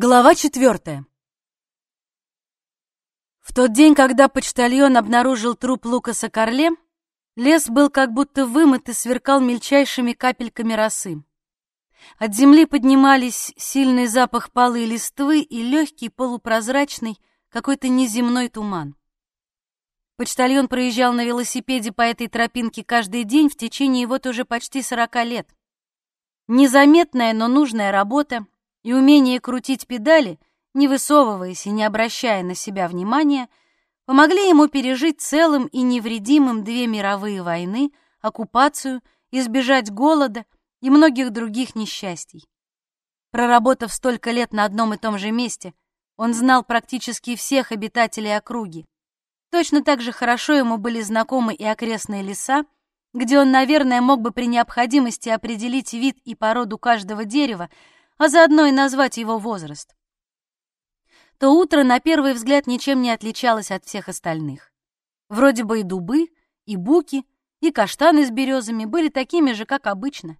Глава четвертая. В тот день, когда почтальон обнаружил труп Лукаса Карле, лес был как будто вымыт и сверкал мельчайшими капельками росы. От земли поднимались сильный запах палы листвы и легкий полупрозрачный какой-то неземной туман. Почтальон проезжал на велосипеде по этой тропинке каждый день в течение вот уже почти сорока лет. Незаметная, но нужная работа — и умение крутить педали, не высовываясь и не обращая на себя внимания, помогли ему пережить целым и невредимым две мировые войны, оккупацию, избежать голода и многих других несчастий. Проработав столько лет на одном и том же месте, он знал практически всех обитателей округи. Точно так же хорошо ему были знакомы и окрестные леса, где он, наверное, мог бы при необходимости определить вид и породу каждого дерева, а заодно и назвать его возраст. То утро на первый взгляд ничем не отличалось от всех остальных. Вроде бы и дубы, и буки, и каштаны с березами были такими же, как обычно.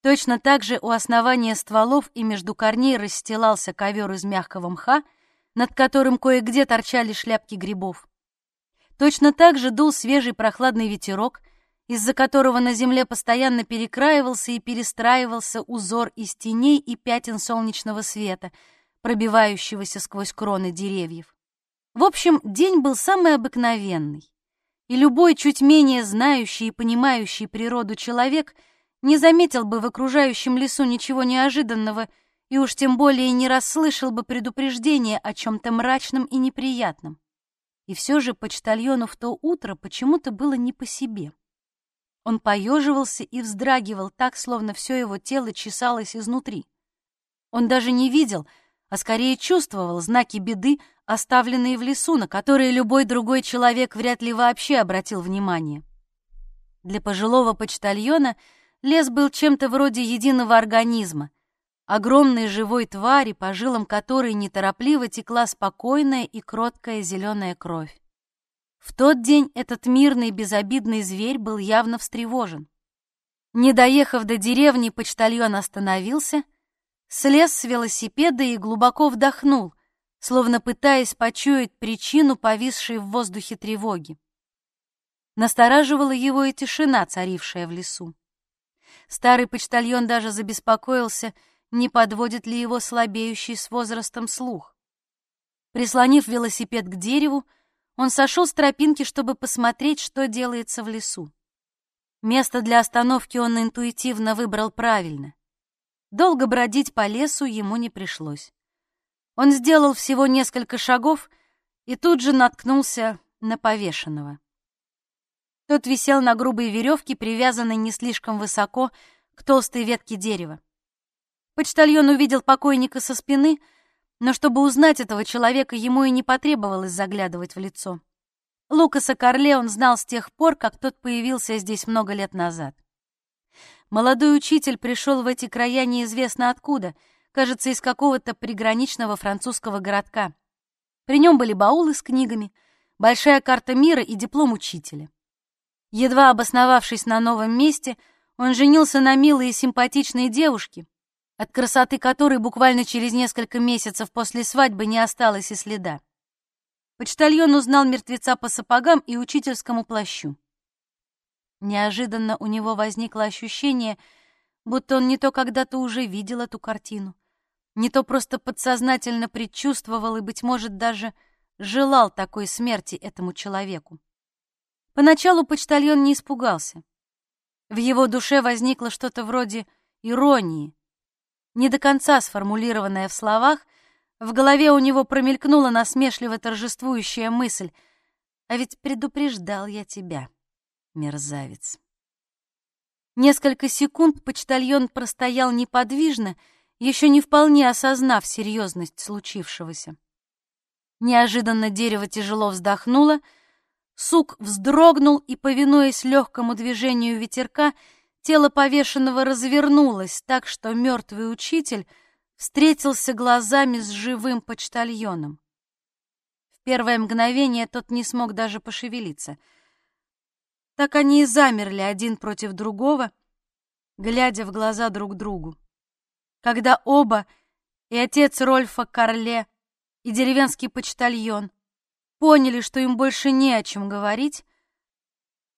Точно так же у основания стволов и между корней расстилался ковер из мягкого мха, над которым кое-где торчали шляпки грибов. Точно так же дул свежий прохладный ветерок — из-за которого на земле постоянно перекраивался и перестраивался узор из теней и пятен солнечного света, пробивающегося сквозь кроны деревьев. В общем, день был самый обыкновенный, и любой чуть менее знающий и понимающий природу человек не заметил бы в окружающем лесу ничего неожиданного и уж тем более не расслышал бы предупреждения о чем-то мрачном и неприятном. И все же почтальону в то утро почему-то было не по себе. Он поеживался и вздрагивал так, словно все его тело чесалось изнутри. Он даже не видел, а скорее чувствовал знаки беды, оставленные в лесу, на которые любой другой человек вряд ли вообще обратил внимание. Для пожилого почтальона лес был чем-то вроде единого организма, огромной живой твари, по жилам которой неторопливо текла спокойная и кроткая зеленая кровь. В тот день этот мирный безобидный зверь был явно встревожен. Не доехав до деревни, почтальон остановился, слез с велосипеда и глубоко вдохнул, словно пытаясь почуять причину повисшей в воздухе тревоги. Настораживала его и тишина, царившая в лесу. Старый почтальон даже забеспокоился, не подводит ли его слабеющий с возрастом слух. Прислонив велосипед к дереву, он сошел с тропинки, чтобы посмотреть, что делается в лесу. Место для остановки он интуитивно выбрал правильно. Долго бродить по лесу ему не пришлось. Он сделал всего несколько шагов и тут же наткнулся на повешенного. Тот висел на грубой веревке, привязанной не слишком высоко к толстой ветке дерева. Почтальон увидел покойника со спины — но чтобы узнать этого человека, ему и не потребовалось заглядывать в лицо. Лукаса Карле он знал с тех пор, как тот появился здесь много лет назад. Молодой учитель пришел в эти края неизвестно откуда, кажется, из какого-то приграничного французского городка. При нем были баулы с книгами, большая карта мира и диплом учителя. Едва обосновавшись на новом месте, он женился на милой и симпатичной девушке, от красоты которой буквально через несколько месяцев после свадьбы не осталось и следа. Почтальон узнал мертвеца по сапогам и учительскому плащу. Неожиданно у него возникло ощущение, будто он не то когда-то уже видел эту картину, не то просто подсознательно предчувствовал и, быть может, даже желал такой смерти этому человеку. Поначалу почтальон не испугался. В его душе возникло что-то вроде иронии, не до конца сформулированная в словах, в голове у него промелькнула насмешливо торжествующая мысль. «А ведь предупреждал я тебя, мерзавец». Несколько секунд почтальон простоял неподвижно, еще не вполне осознав серьезность случившегося. Неожиданно дерево тяжело вздохнуло, сук вздрогнул и, повинуясь легкому движению ветерка, Тело повешенного развернулось так, что мертвый учитель встретился глазами с живым почтальоном. В первое мгновение тот не смог даже пошевелиться. Так они и замерли один против другого, глядя в глаза друг другу. Когда оба и отец Рольфа Карле, и деревенский почтальон поняли, что им больше не о чем говорить,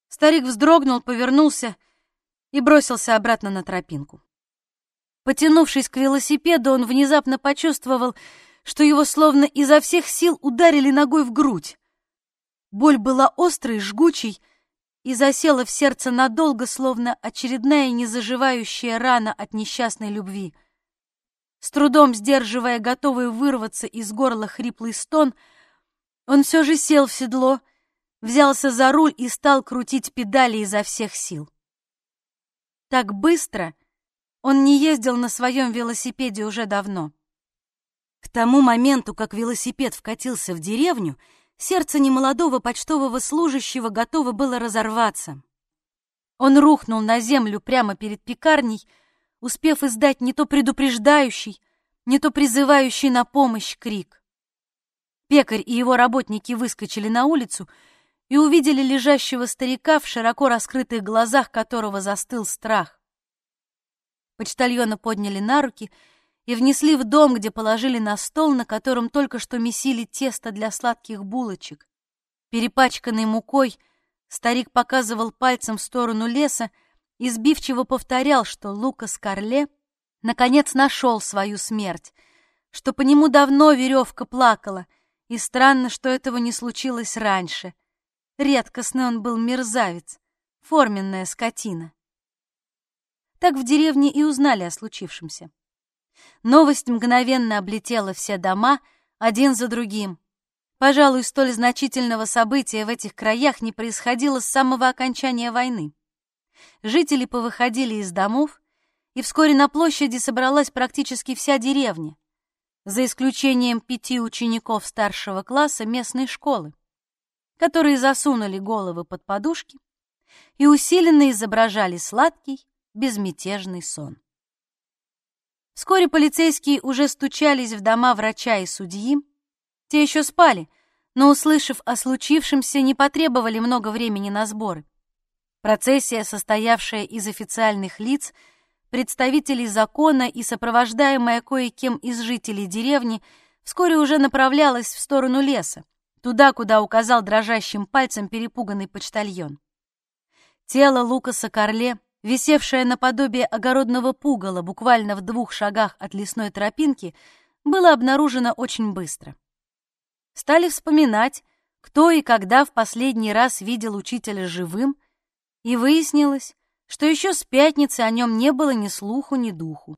старик вздрогнул, повернулся и бросился обратно на тропинку. Потянувшись к велосипеду, он внезапно почувствовал, что его словно изо всех сил ударили ногой в грудь. Боль была острой, жгучей и засела в сердце надолго, словно очередная незаживающая рана от несчастной любви. С трудом сдерживая готовый вырваться из горла хриплый стон, он все же сел в седло, взялся за руль и стал крутить педали изо всех сил. Так быстро он не ездил на своем велосипеде уже давно. К тому моменту, как велосипед вкатился в деревню, сердце немолодого почтового служащего готово было разорваться. Он рухнул на землю прямо перед пекарней, успев издать не то предупреждающий, не то призывающий на помощь крик. Пекарь и его работники выскочили на улицу и увидели лежащего старика, в широко раскрытых глазах которого застыл страх. Почтальона подняли на руки и внесли в дом, где положили на стол, на котором только что месили тесто для сладких булочек. Перепачканный мукой, старик показывал пальцем в сторону леса, и сбивчиво повторял, что Лукас Карле наконец нашел свою смерть, что по нему давно веревка плакала, и странно, что этого не случилось раньше. Редкостный он был мерзавец, форменная скотина. Так в деревне и узнали о случившемся. Новость мгновенно облетела все дома, один за другим. Пожалуй, столь значительного события в этих краях не происходило с самого окончания войны. Жители повыходили из домов, и вскоре на площади собралась практически вся деревня, за исключением пяти учеников старшего класса местной школы, которые засунули головы под подушки и усиленно изображали сладкий, безмятежный сон. Вскоре полицейские уже стучались в дома врача и судьи. Те еще спали, но, услышав о случившемся, не потребовали много времени на сборы. Процессия, состоявшая из официальных лиц, представителей закона и сопровождаемая кое-кем из жителей деревни, вскоре уже направлялась в сторону леса, туда, куда указал дрожащим пальцем перепуганный почтальон. Тело Лукаса Карле, висевшее наподобие огородного пугала буквально в двух шагах от лесной тропинки, было обнаружено очень быстро. Стали вспоминать, кто и когда в последний раз видел учителя живым, и выяснилось, что еще с пятницы о нем не было ни слуху, ни духу.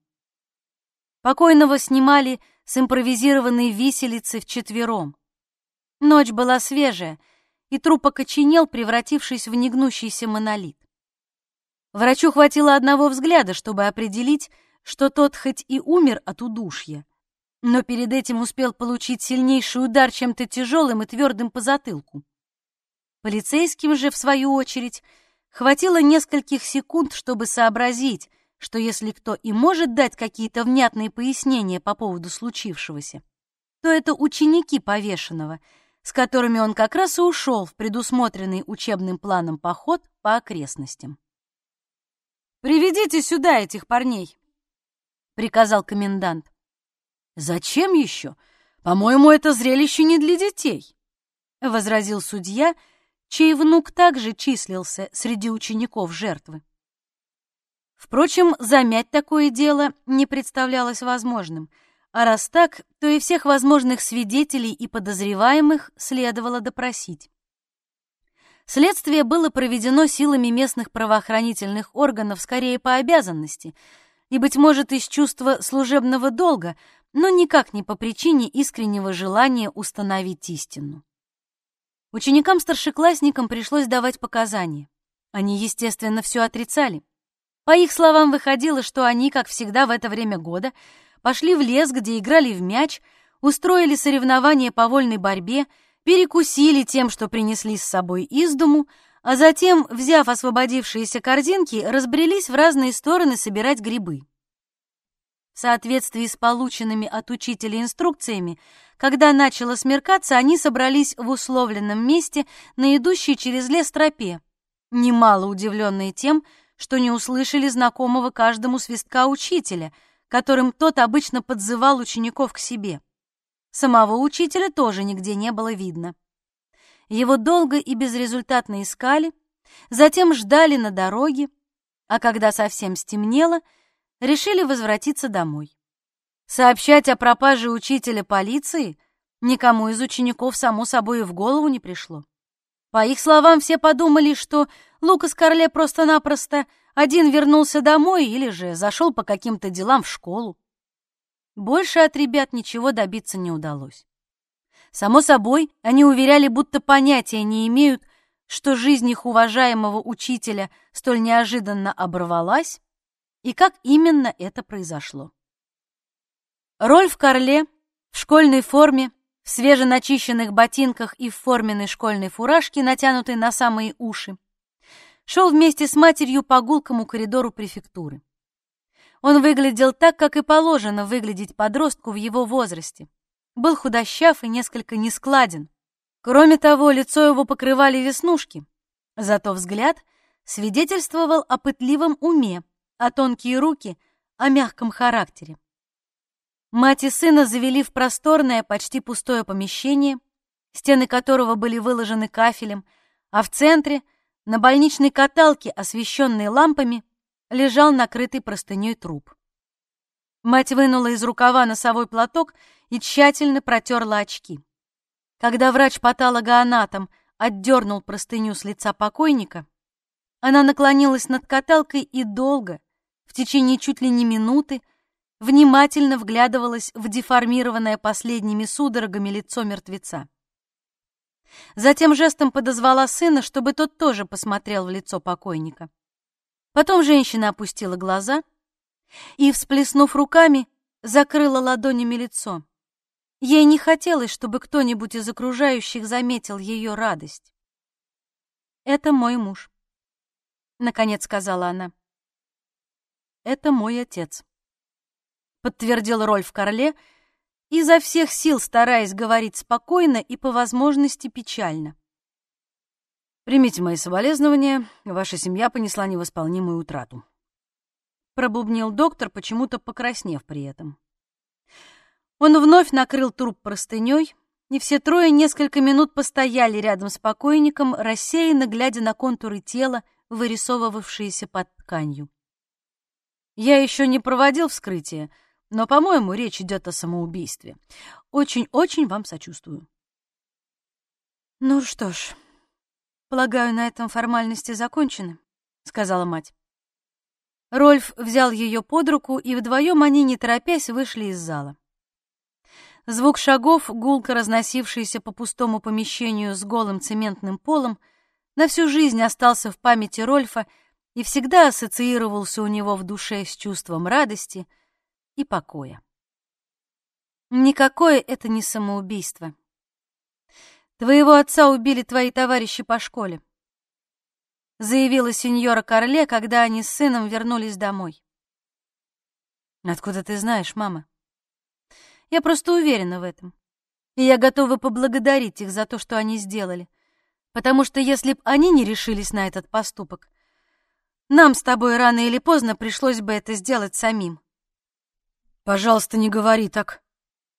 Покойного снимали с импровизированной виселицы вчетвером. Ночь была свежая, и труп окоченел, превратившись в негнущийся монолит. Врачу хватило одного взгляда, чтобы определить, что тот хоть и умер от удушья, но перед этим успел получить сильнейший удар чем-то тяжелым и твердым по затылку. Полицейским же, в свою очередь, Хватило нескольких секунд, чтобы сообразить, что если кто и может дать какие-то внятные пояснения по поводу случившегося, то это ученики повешенного, с которыми он как раз и ушел в предусмотренный учебным планом поход по окрестностям. «Приведите сюда этих парней», — приказал комендант. «Зачем еще? По-моему, это зрелище не для детей», — возразил судья, — чей внук также числился среди учеников жертвы. Впрочем, замять такое дело не представлялось возможным, а раз так, то и всех возможных свидетелей и подозреваемых следовало допросить. Следствие было проведено силами местных правоохранительных органов скорее по обязанности и, быть может, из чувства служебного долга, но никак не по причине искреннего желания установить истину. Ученикам-старшеклассникам пришлось давать показания. Они, естественно, все отрицали. По их словам, выходило, что они, как всегда в это время года, пошли в лес, где играли в мяч, устроили соревнования по вольной борьбе, перекусили тем, что принесли с собой из дому, а затем, взяв освободившиеся корзинки, разбрелись в разные стороны собирать грибы. В соответствии с полученными от учителя инструкциями, когда начало смеркаться, они собрались в условленном месте на идущей через лес тропе, немало удивленные тем, что не услышали знакомого каждому свистка учителя, которым тот обычно подзывал учеников к себе. Самого учителя тоже нигде не было видно. Его долго и безрезультатно искали, затем ждали на дороге, а когда совсем стемнело, решили возвратиться домой. Сообщать о пропаже учителя полиции никому из учеников, само собой, в голову не пришло. По их словам, все подумали, что Лукас Карле просто-напросто один вернулся домой или же зашел по каким-то делам в школу. Больше от ребят ничего добиться не удалось. Само собой, они уверяли, будто понятия не имеют, что жизнь их уважаемого учителя столь неожиданно оборвалась, и как именно это произошло. Рольф Карле в школьной форме, в свеженачищенных ботинках и в форменной школьной фуражке, натянутой на самые уши, шел вместе с матерью по гулкому коридору префектуры. Он выглядел так, как и положено выглядеть подростку в его возрасте. Был худощав и несколько нескладен. Кроме того, лицо его покрывали веснушки, зато взгляд свидетельствовал о пытливом уме, а тонкие руки — о мягком характере. Мать и сына завели в просторное, почти пустое помещение, стены которого были выложены кафелем, а в центре, на больничной каталке, освещенной лампами, лежал накрытый простыней труп. Мать вынула из рукава носовой платок и тщательно протерла очки. Когда врач-патологоанатом отдернул простыню с лица покойника, она наклонилась над каталкой и долго, в течение чуть ли не минуты, внимательно вглядывалась в деформированное последними судорогами лицо мертвеца. Затем жестом подозвала сына, чтобы тот тоже посмотрел в лицо покойника. Потом женщина опустила глаза и, всплеснув руками, закрыла ладонями лицо. Ей не хотелось, чтобы кто-нибудь из окружающих заметил ее радость. «Это мой муж», — наконец сказала она. «Это мой отец» подтвердил Рольф Карле, изо всех сил стараясь говорить спокойно и по возможности печально. «Примите мои соболезнования, ваша семья понесла невосполнимую утрату», пробубнил доктор, почему-то покраснев при этом. Он вновь накрыл труп простыней, и все трое несколько минут постояли рядом с покойником, рассеянно глядя на контуры тела, вырисовывавшиеся под тканью. «Я еще не проводил вскрытие», но, по-моему, речь идет о самоубийстве. Очень-очень вам сочувствую. Ну что ж, полагаю, на этом формальности закончены, сказала мать. Рольф взял ее под руку, и вдвоем они, не торопясь, вышли из зала. Звук шагов, гулко разносившийся по пустому помещению с голым цементным полом, на всю жизнь остался в памяти Рольфа и всегда ассоциировался у него в душе с чувством радости — и покоя. Никакое это не самоубийство. Твоего отца убили твои товарищи по школе, заявила сеньора Карле, когда они с сыном вернулись домой. Откуда ты знаешь, мама? Я просто уверена в этом. И я готова поблагодарить их за то, что они сделали. Потому что если б они не решились на этот поступок, нам с тобой рано или поздно пришлось бы это сделать самим. «Пожалуйста, не говори так!»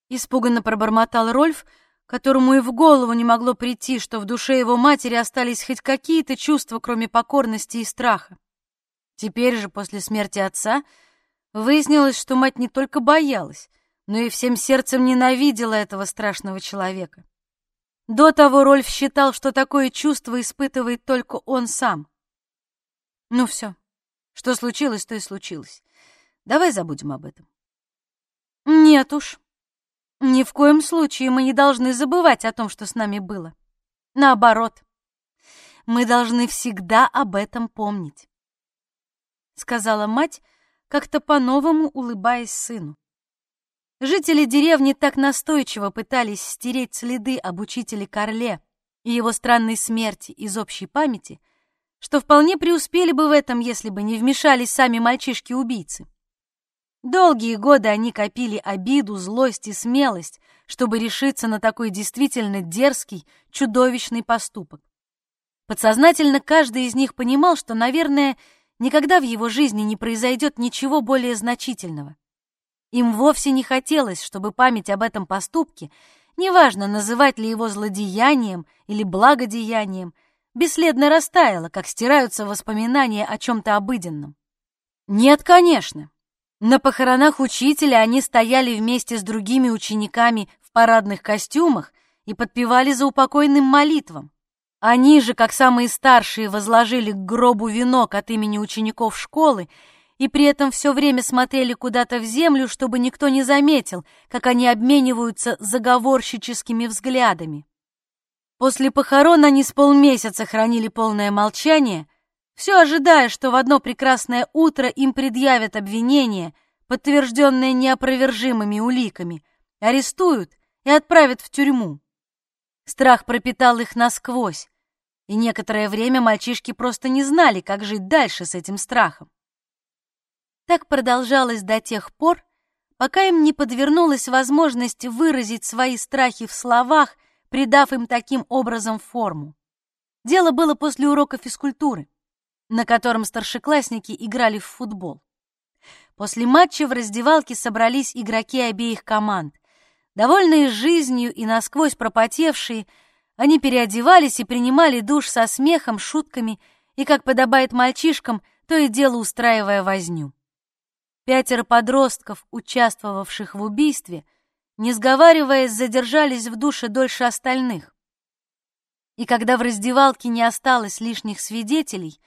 Испуганно пробормотал Рольф, которому и в голову не могло прийти, что в душе его матери остались хоть какие-то чувства, кроме покорности и страха. Теперь же, после смерти отца, выяснилось, что мать не только боялась, но и всем сердцем ненавидела этого страшного человека. До того Рольф считал, что такое чувство испытывает только он сам. Ну все, что случилось, то и случилось. Давай забудем об этом. Нет уж. Ни в коем случае мы не должны забывать о том, что с нами было. Наоборот, мы должны всегда об этом помнить, сказала мать, как-то по-новому улыбаясь сыну. Жители деревни так настойчиво пытались стереть следы об учителе Карле и его странной смерти из общей памяти, что вполне преуспели бы в этом, если бы не вмешались сами мальчишки-убийцы. Долгие годы они копили обиду, злость и смелость, чтобы решиться на такой действительно дерзкий, чудовищный поступок. Подсознательно каждый из них понимал, что, наверное, никогда в его жизни не произойдет ничего более значительного. Им вовсе не хотелось, чтобы память об этом поступке, неважно, называть ли его злодеянием или благодеянием, бесследно растаяла, как стираются воспоминания о чем-то обыденном. Нет, конечно. На похоронах учителя они стояли вместе с другими учениками в парадных костюмах и подпевали за упокойным молитвам. Они же, как самые старшие, возложили к гробу венок от имени учеников школы и при этом все время смотрели куда-то в землю, чтобы никто не заметил, как они обмениваются заговорщическими взглядами. После похорон они с полмесяца хранили полное молчание, все ожидая, что в одно прекрасное утро им предъявят обвинение, подтвержденное неопровержимыми уликами, арестуют и отправят в тюрьму. Страх пропитал их насквозь, и некоторое время мальчишки просто не знали, как жить дальше с этим страхом. Так продолжалось до тех пор, пока им не подвернулась возможность выразить свои страхи в словах, придав им таким образом форму. Дело было после урока физкультуры, на котором старшеклассники играли в футбол. После матча в раздевалке собрались игроки обеих команд. Довольные жизнью и насквозь пропотевшие, они переодевались и принимали душ со смехом, шутками и, как подобает мальчишкам, то и дело устраивая возню. Пятеро подростков, участвовавших в убийстве, не сговариваясь, задержались в душе дольше остальных. И когда в раздевалке не осталось лишних свидетелей,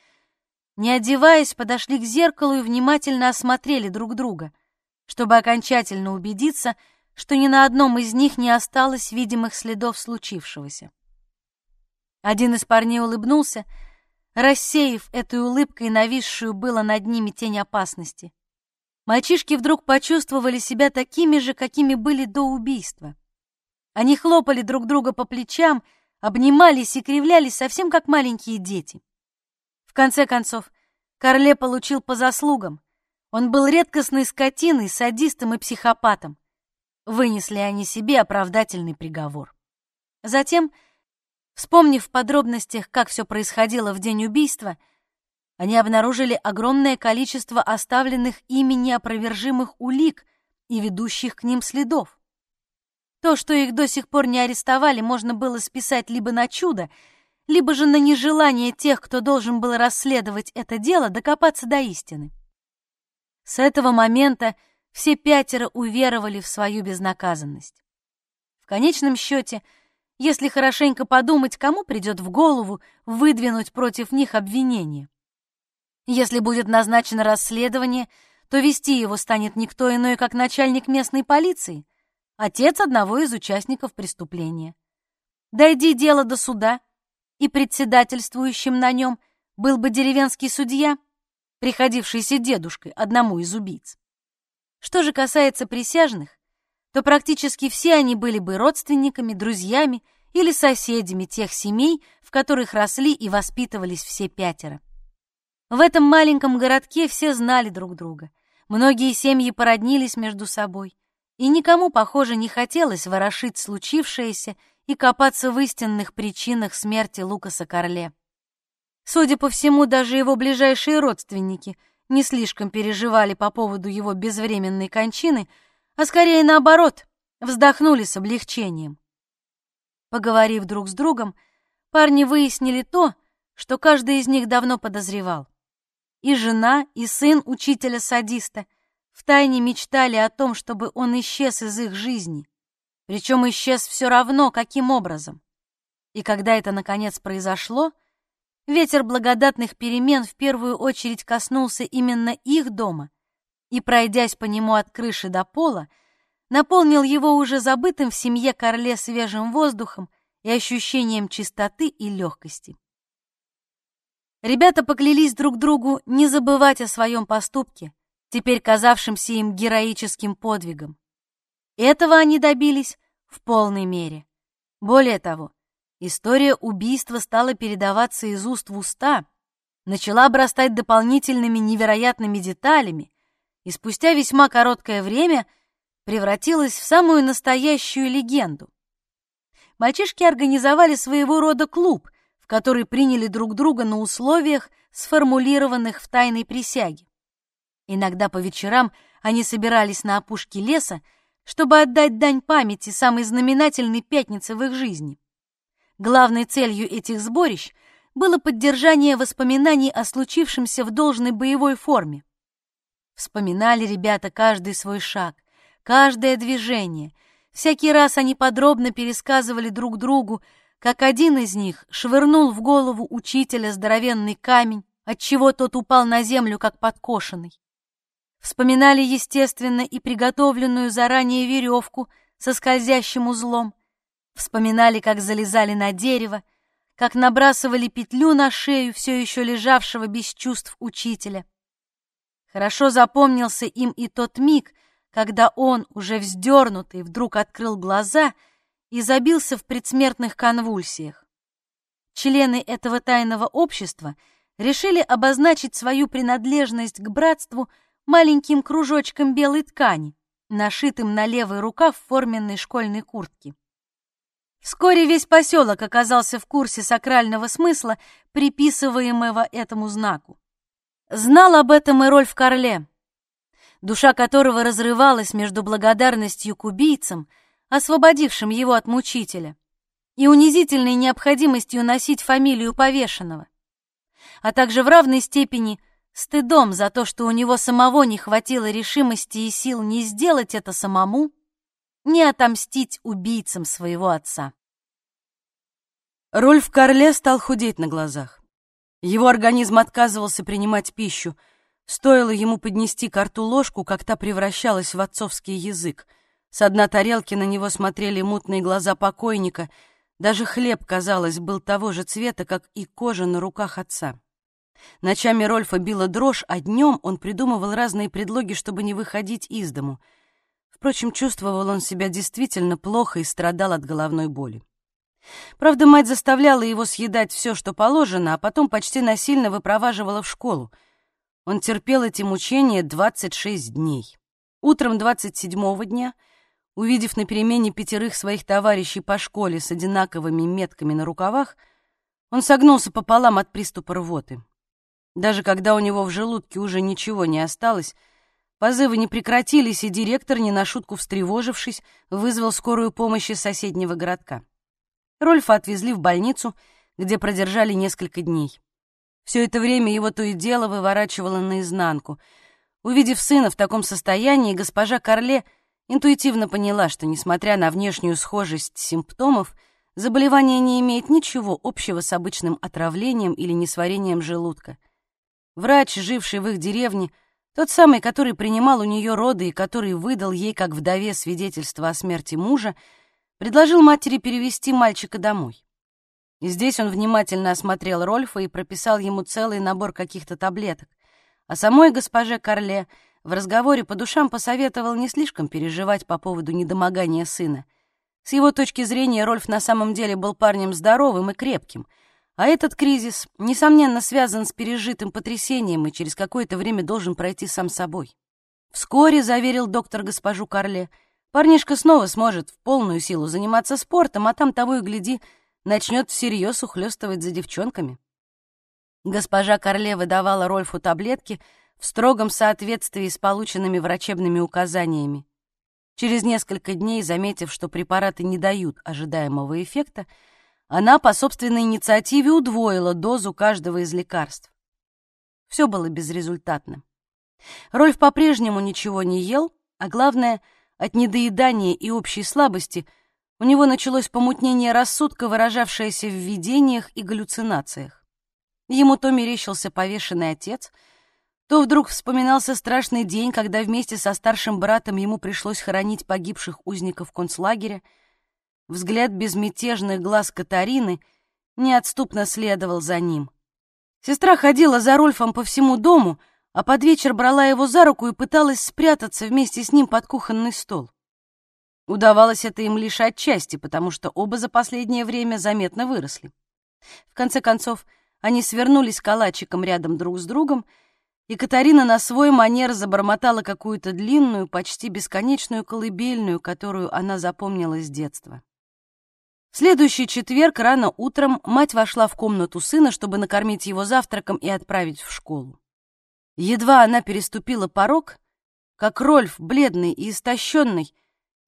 не одеваясь, подошли к зеркалу и внимательно осмотрели друг друга, чтобы окончательно убедиться, что ни на одном из них не осталось видимых следов случившегося. Один из парней улыбнулся, рассеяв этой улыбкой нависшую было над ними тень опасности. Мальчишки вдруг почувствовали себя такими же, какими были до убийства. Они хлопали друг друга по плечам, обнимались и кривлялись совсем как маленькие дети. В конце концов, Карле получил по заслугам. Он был редкостной скотиной, садистом и психопатом. Вынесли они себе оправдательный приговор. Затем, вспомнив в подробностях, как все происходило в день убийства, они обнаружили огромное количество оставленных ими неопровержимых улик и ведущих к ним следов. То, что их до сих пор не арестовали, можно было списать либо на чудо, либо же на нежелание тех, кто должен был расследовать это дело, докопаться до истины. С этого момента все пятеро уверовали в свою безнаказанность. В конечном счете, если хорошенько подумать, кому придет в голову выдвинуть против них обвинение? Если будет назначено расследование, то вести его станет никто иной, как начальник местной полиции, отец одного из участников преступления. Дойди дело до суда, и председательствующим на нем был бы деревенский судья, приходившийся дедушкой одному из убийц. Что же касается присяжных, то практически все они были бы родственниками, друзьями или соседями тех семей, в которых росли и воспитывались все пятеро. В этом маленьком городке все знали друг друга. Многие семьи породнились между собой, и никому, похоже, не хотелось ворошить случившееся и копаться в истинных причинах смерти Лукаса Карле. Судя по всему, даже его ближайшие родственники — не слишком переживали по поводу его безвременной кончины, а скорее наоборот, вздохнули с облегчением. Поговорив друг с другом, парни выяснили то, что каждый из них давно подозревал. И жена, и сын учителя-садиста втайне мечтали о том, чтобы он исчез из их жизни, причем исчез все равно, каким образом. И когда это наконец произошло, Ветер благодатных перемен в первую очередь коснулся именно их дома и, пройдясь по нему от крыши до пола, наполнил его уже забытым в семье Корле свежим воздухом и ощущением чистоты и легкости. Ребята поклялись друг другу не забывать о своем поступке, теперь казавшемся им героическим подвигом. Этого они добились в полной мере. Более того, История убийства стала передаваться из уст в уста, начала обрастать дополнительными невероятными деталями и спустя весьма короткое время превратилась в самую настоящую легенду. Мальчишки организовали своего рода клуб, в который приняли друг друга на условиях, сформулированных в тайной присяге. Иногда по вечерам Они собирались на опушке леса, чтобы отдать дань памяти самой знаменательной пятницы в их жизни. Главной целью этих сборищ было поддержание воспоминаний о случившемся в должной боевой форме. Вспоминали ребята каждый свой шаг, каждое движение. Всякий раз они подробно пересказывали друг другу, как один из них швырнул в голову учителя здоровенный камень, отчего тот упал на землю, как подкошенный. Вспоминали, естественно, и приготовленную заранее веревку со скользящим узлом. Вспоминали, как залезали на дерево, как набрасывали петлю на шею все еще лежавшего без чувств учителя. Хорошо запомнился им и тот миг, когда он, уже вздернутый, вдруг открыл глаза и забился в предсмертных конвульсиях. Члены этого тайного общества решили обозначить свою принадлежность к братству маленьким кружочком белой ткани, нашитым на левый рукав форменной школьной куртки. Вскоре весь поселок оказался в курсе сакрального смысла, приписываемого этому знаку. Знал об этом и Рольф Карле, душа которого разрывалась между благодарностью к убийцам, освободившим его от мучителя, и унизительной необходимостью носить фамилию повешенного, а также в равной степени стыдом за то, что у него самого не хватило решимости и сил не сделать это самому, не отомстить убийцам своего отца. Рольф Карле стал худеть на глазах. Его организм отказывался принимать пищу. Стоило ему поднести к рту ложку, как та превращалась в отцовский язык. С дна тарелки на него смотрели мутные глаза покойника. Даже хлеб, казалось, был того же цвета, как и кожа на руках отца. Ночами Рольфа била дрожь, а днем он придумывал разные предлоги, чтобы не выходить из дому. Впрочем, чувствовал он себя действительно плохо и страдал от головной боли. Правда, мать заставляла его съедать все, что положено, а потом почти насильно выпроваживала в школу. Он терпел эти мучения 26 дней. Утром 27-го дня, увидев на перемене пятерых своих товарищей по школе с одинаковыми метками на рукавах, он согнулся пополам от приступа рвоты. Даже когда у него в желудке уже ничего не осталось, позывы не прекратились, и директор, не на шутку встревожившись, вызвал скорую помощь из соседнего городка. Рольфа отвезли в больницу, где продержали несколько дней. Все это время его то и дело выворачивало наизнанку. Увидев сына в таком состоянии, госпожа Карле интуитивно поняла, что, несмотря на внешнюю схожесть симптомов, заболевание не имеет ничего общего с обычным отравлением или несварением желудка. Врач, живший в их деревне, тот самый, который принимал у нее роды и который выдал ей как вдове свидетельство о смерти мужа, предложил матери перевести мальчика домой. И здесь он внимательно осмотрел Рольфа и прописал ему целый набор каких-то таблеток. А самой госпоже Карле в разговоре по душам посоветовал не слишком переживать по поводу недомогания сына. С его точки зрения Рольф на самом деле был парнем здоровым и крепким, а этот кризис, несомненно, связан с пережитым потрясением и через какое-то время должен пройти сам собой. Вскоре, заверил доктор госпожу Карле, — Парнишка снова сможет в полную силу заниматься спортом, а там того и гляди, начнет всерьез ухлёстывать за девчонками. Госпожа Корле выдавала Рольфу таблетки в строгом соответствии с полученными врачебными указаниями. Через несколько дней, заметив, что препараты не дают ожидаемого эффекта, она по собственной инициативе удвоила дозу каждого из лекарств. Все было безрезультатно. Рольф по-прежнему ничего не ел, а главное — от недоедания и общей слабости у него началось помутнение рассудка, выражавшееся в видениях и галлюцинациях. Ему то мерещился повешенный отец, то вдруг вспоминался страшный день, когда вместе со старшим братом ему пришлось хоронить погибших узников концлагеря. Взгляд безмятежных глаз Катарины неотступно следовал за ним. Сестра ходила за Рольфом по всему дому — а под вечер брала его за руку и пыталась спрятаться вместе с ним под кухонный стол. Удавалось это им лишь отчасти, потому что оба за последнее время заметно выросли. В конце концов, они свернулись калачиком рядом друг с другом, и Катарина на свой манер забормотала какую-то длинную, почти бесконечную колыбельную, которую она запомнила с детства. В следующий четверг рано утром мать вошла в комнату сына, чтобы накормить его завтраком и отправить в школу. Едва она переступила порог, как Рольф, бледный и истощенный,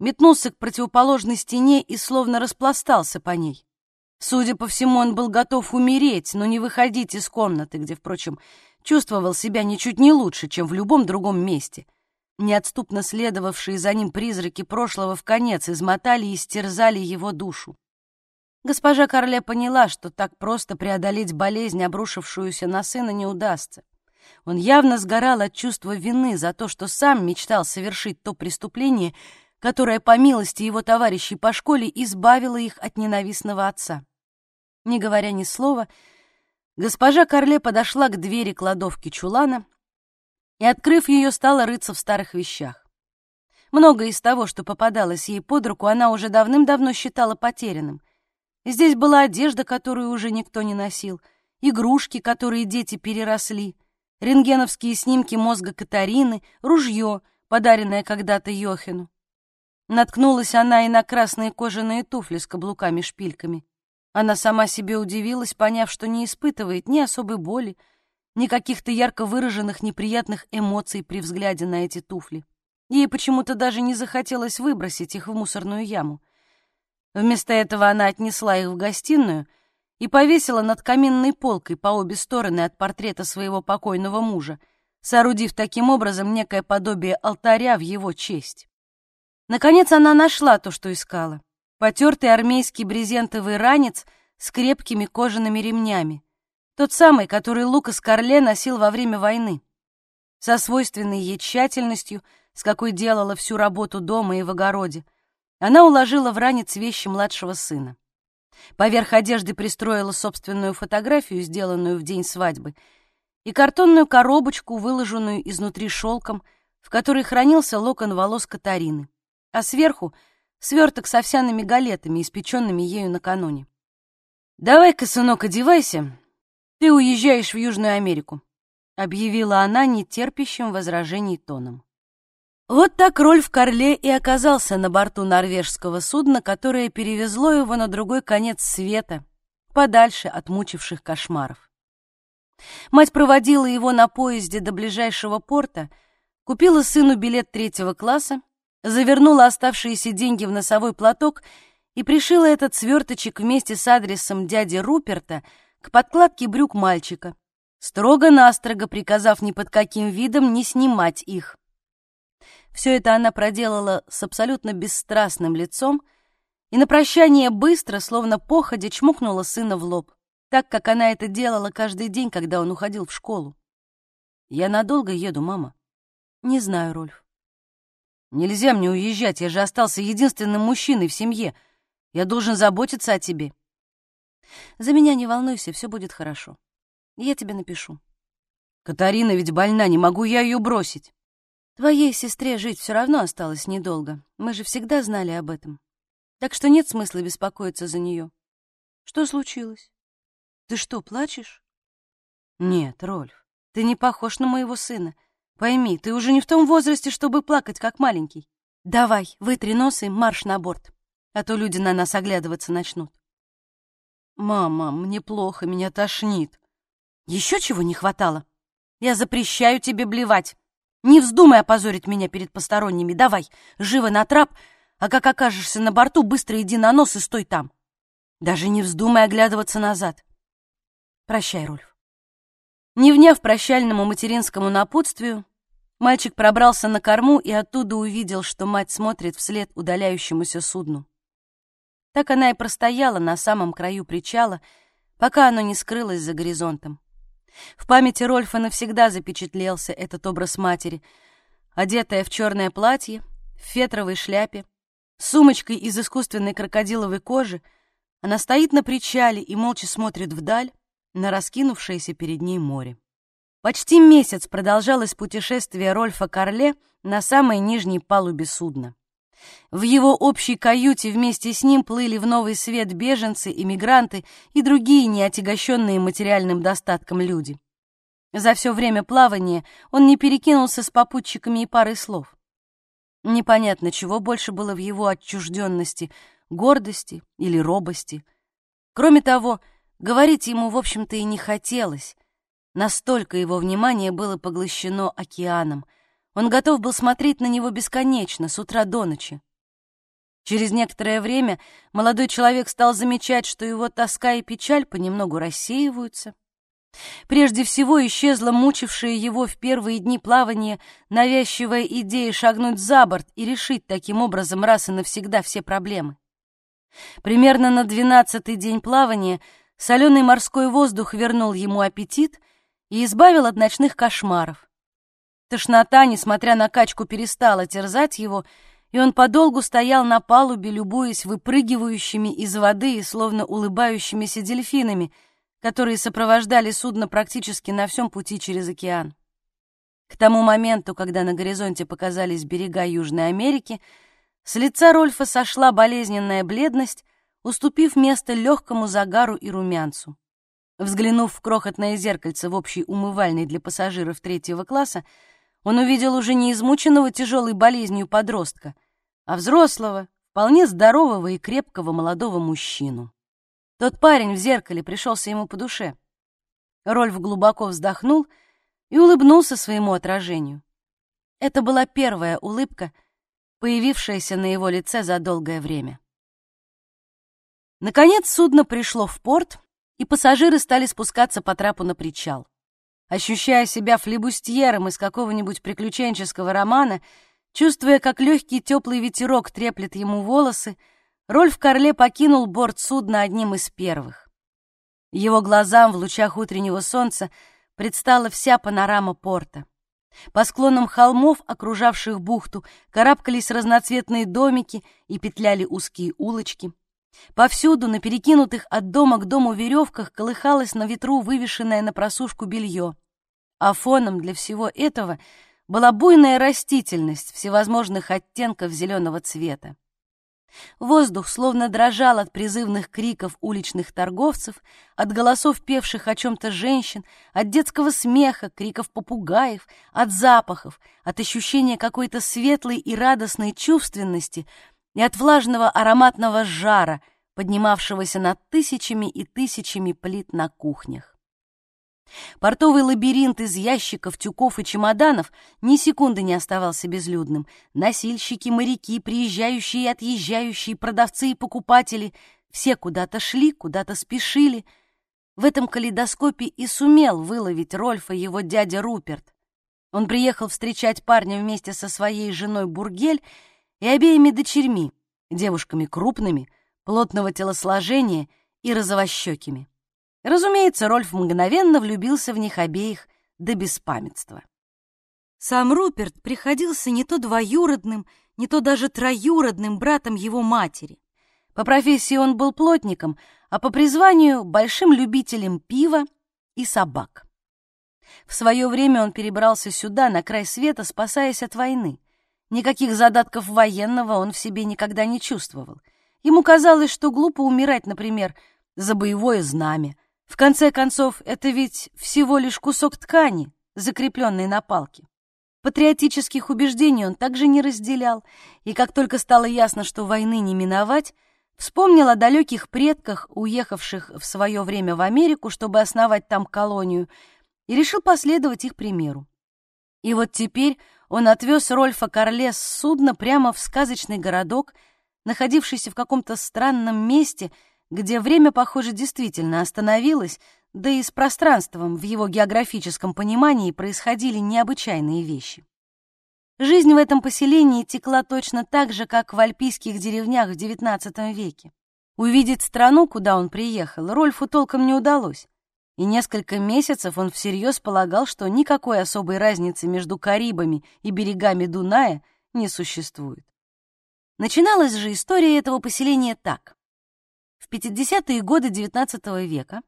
метнулся к противоположной стене и словно распластался по ней. Судя по всему, он был готов умереть, но не выходить из комнаты, где, впрочем, чувствовал себя ничуть не лучше, чем в любом другом месте. Неотступно следовавшие за ним призраки прошлого в конец измотали и стерзали его душу. Госпожа Карле поняла, что так просто преодолеть болезнь, обрушившуюся на сына, не удастся. Он явно сгорал от чувства вины за то, что сам мечтал совершить то преступление, которое, по милости его товарищей по школе, избавило их от ненавистного отца. Не говоря ни слова, госпожа Карле подошла к двери кладовки чулана и, открыв ее, стала рыться в старых вещах. Многое из того, что попадалось ей под руку, она уже давным-давно считала потерянным. Здесь была одежда, которую уже никто не носил, игрушки, которые дети переросли, рентгеновские снимки мозга Катарины, ружье, подаренное когда-то Йохину. Наткнулась она и на красные кожаные туфли с каблуками-шпильками. Она сама себе удивилась, поняв, что не испытывает ни особой боли, ни каких-то ярко выраженных неприятных эмоций при взгляде на эти туфли. Ей почему-то даже не захотелось выбросить их в мусорную яму. Вместо этого она отнесла их в гостиную и повесила над каминной полкой по обе стороны от портрета своего покойного мужа, соорудив таким образом некое подобие алтаря в его честь. Наконец она нашла то, что искала потертый армейский брезентовый ранец с крепкими кожаными ремнями. Тот самый, который Лукас Карле носил во время войны. Со свойственной ей тщательностью, с какой делала всю работу дома и в огороде, она уложила в ранец вещи младшего сына. Поверх одежды пристроила собственную фотографию, сделанную в день свадьбы, и картонную коробочку, выложенную изнутри шелком, в которой хранился локон волос Катарины, а сверху — сверток с овсяными галетами, испеченными ею накануне. «Давай-ка, сынок, одевайся. Ты уезжаешь в Южную Америку», — объявила она нетерпящим возражений тоном. Вот так Рольф Карле и оказался на борту норвежского судна, которое перевезло его на другой конец света, подальше от мучивших кошмаров. Мать проводила его на поезде до ближайшего порта, купила сыну билет третьего класса завернула оставшиеся деньги в носовой платок и пришила этот сверточек вместе с адресом дяди Руперта к подкладке брюк мальчика, строго-настрого приказав ни под каким видом не снимать их. Все это она проделала с абсолютно бесстрастным лицом и на прощание быстро, словно походя, чмокнула сына в лоб, так, как она это делала каждый день, когда он уходил в школу. «Я надолго еду, мама?» «Не знаю, Рольф. Нельзя мне уезжать, я же остался единственным мужчиной в семье. Я должен заботиться о тебе. За меня не волнуйся, все будет хорошо. Я тебе напишу. Катарина ведь больна, не могу я ее бросить. Твоей сестре жить все равно осталось недолго. Мы же всегда знали об этом. Так что нет смысла беспокоиться за нее. Что случилось? Ты что, плачешь? Нет, Рольф, ты не похож на моего сына. Пойми, ты уже не в том возрасте, чтобы плакать, как маленький. Давай, вытри нос и марш на борт, а то люди на нас оглядываться начнут. Мама, мне плохо, меня тошнит. Еще чего не хватало? Я запрещаю тебе блевать. Не вздумай опозорить меня перед посторонними. Давай, живо на трап, а как окажешься на борту, быстро иди на нос и стой там. Даже не вздумай оглядываться назад. Прощай, Рольф. Не вняв прощальному материнскому напутствию, Мальчик пробрался на корму и оттуда увидел, что мать смотрит вслед удаляющемуся судну. Так она и простояла на самом краю причала, пока оно не скрылось за горизонтом. В памяти Рольфа навсегда запечатлелся этот образ матери, одетая в черное платье, в фетровой шляпе, с сумочкой из искусственной крокодиловой кожи, она стоит на причале и молча смотрит вдаль на раскинувшееся перед ней море. Почти месяц продолжалось путешествие Рольфа Карле на самой нижней палубе судна. В его общей каюте вместе с ним плыли в новый свет беженцы, иммигранты и другие неотягощенные материальным достатком люди. За все время плавания он не перекинулся с попутчиками и парой слов. Непонятно, чего больше было в его отчужденности — гордости или робости. Кроме того, говорить ему, в общем-то, и не хотелось. Настолько его внимание было поглощено океаном. Он готов был смотреть на него бесконечно, с утра до ночи. Через некоторое время молодой человек стал замечать, что его тоска и печаль понемногу рассеиваются. Прежде всего исчезла мучившая его в первые дни плавания навязчивая идея шагнуть за борт и решить таким образом раз и навсегда все проблемы. Примерно на двенадцатый день плавания соленый морской воздух вернул ему аппетит и избавил от ночных кошмаров. Тошнота, несмотря на качку, перестала терзать его, и он подолгу стоял на палубе, любуясь выпрыгивающими из воды и словно улыбающимися дельфинами, которые сопровождали судно практически на всем пути через океан. К тому моменту, когда на горизонте показались берега Южной Америки, с лица Рольфа сошла болезненная бледность, уступив место легкому загару и румянцу. Взглянув в крохотное зеркальце в общей умывальной для пассажиров третьего класса, он увидел уже не измученного тяжелой болезнью подростка, а взрослого, вполне здорового и крепкого молодого мужчину. Тот парень в зеркале пришелся ему по душе. Рольф глубоко вздохнул и улыбнулся своему отражению. Это была первая улыбка, появившаяся на его лице за долгое время. Наконец судно пришло в порт, и пассажиры стали спускаться по трапу на причал. Ощущая себя флебустьером из какого-нибудь приключенческого романа, чувствуя, как легкий теплый ветерок треплет ему волосы, Рольф Карле покинул борт судна одним из первых. Его глазам в лучах утреннего солнца предстала вся панорама порта. По склонам холмов, окружавших бухту, карабкались разноцветные домики и петляли узкие улочки. Повсюду на перекинутых от дома к дому веревках колыхалось на ветру вывешенное на просушку белье. А фоном для всего этого была буйная растительность всевозможных оттенков зеленого цвета. Воздух словно дрожал от призывных криков уличных торговцев, от голосов певших о чем-то женщин, от детского смеха, криков попугаев, от запахов, от ощущения какой-то светлой и радостной чувственности и от влажного ароматного жара, поднимавшегося над тысячами и тысячами плит на кухнях. Портовый лабиринт из ящиков, тюков и чемоданов ни секунды не оставался безлюдным. Носильщики, моряки, приезжающие и отъезжающие, продавцы и покупатели — все куда-то шли, куда-то спешили. В этом калейдоскопе и сумел выловить Рольфа его дядя Руперт. Он приехал встречать парня вместе со своей женой Бургель и обеими дочерьми, девушками крупными, плотного телосложения и розовощекими. Разумеется, Рольф мгновенно влюбился в них обеих до беспамятства. Сам Руперт приходился не то двоюродным, не то даже троюродным братом его матери. По профессии он был плотником, а по призванию — большим любителем пива и собак. В свое время он перебрался сюда, на край света, спасаясь от войны. Никаких задатков военного он в себе никогда не чувствовал. Ему казалось, что глупо умирать, например, за боевое знамя, в конце концов, это ведь всего лишь кусок ткани, закрепленный на палке. Патриотических убеждений он также не разделял, и как только стало ясно, что войны не миновать, вспомнил о далеких предках, уехавших в свое время в Америку, чтобы основать там колонию, и решил последовать их примеру. И вот теперь он отвез Рольфа Карле с судна прямо в сказочный городок, находившийся в каком-то странном месте — где время, похоже, действительно остановилось, да и с пространством в его географическом понимании происходили необычайные вещи. Жизнь в этом поселении текла точно так же, как в альпийских деревнях в XIX веке. Увидеть страну, куда он приехал, Рольфу толком не удалось, и несколько месяцев он всерьез полагал, что никакой особой разницы между Карибами и берегами Дуная не существует. Начиналась же история этого поселения так. В 50-е годы XIX века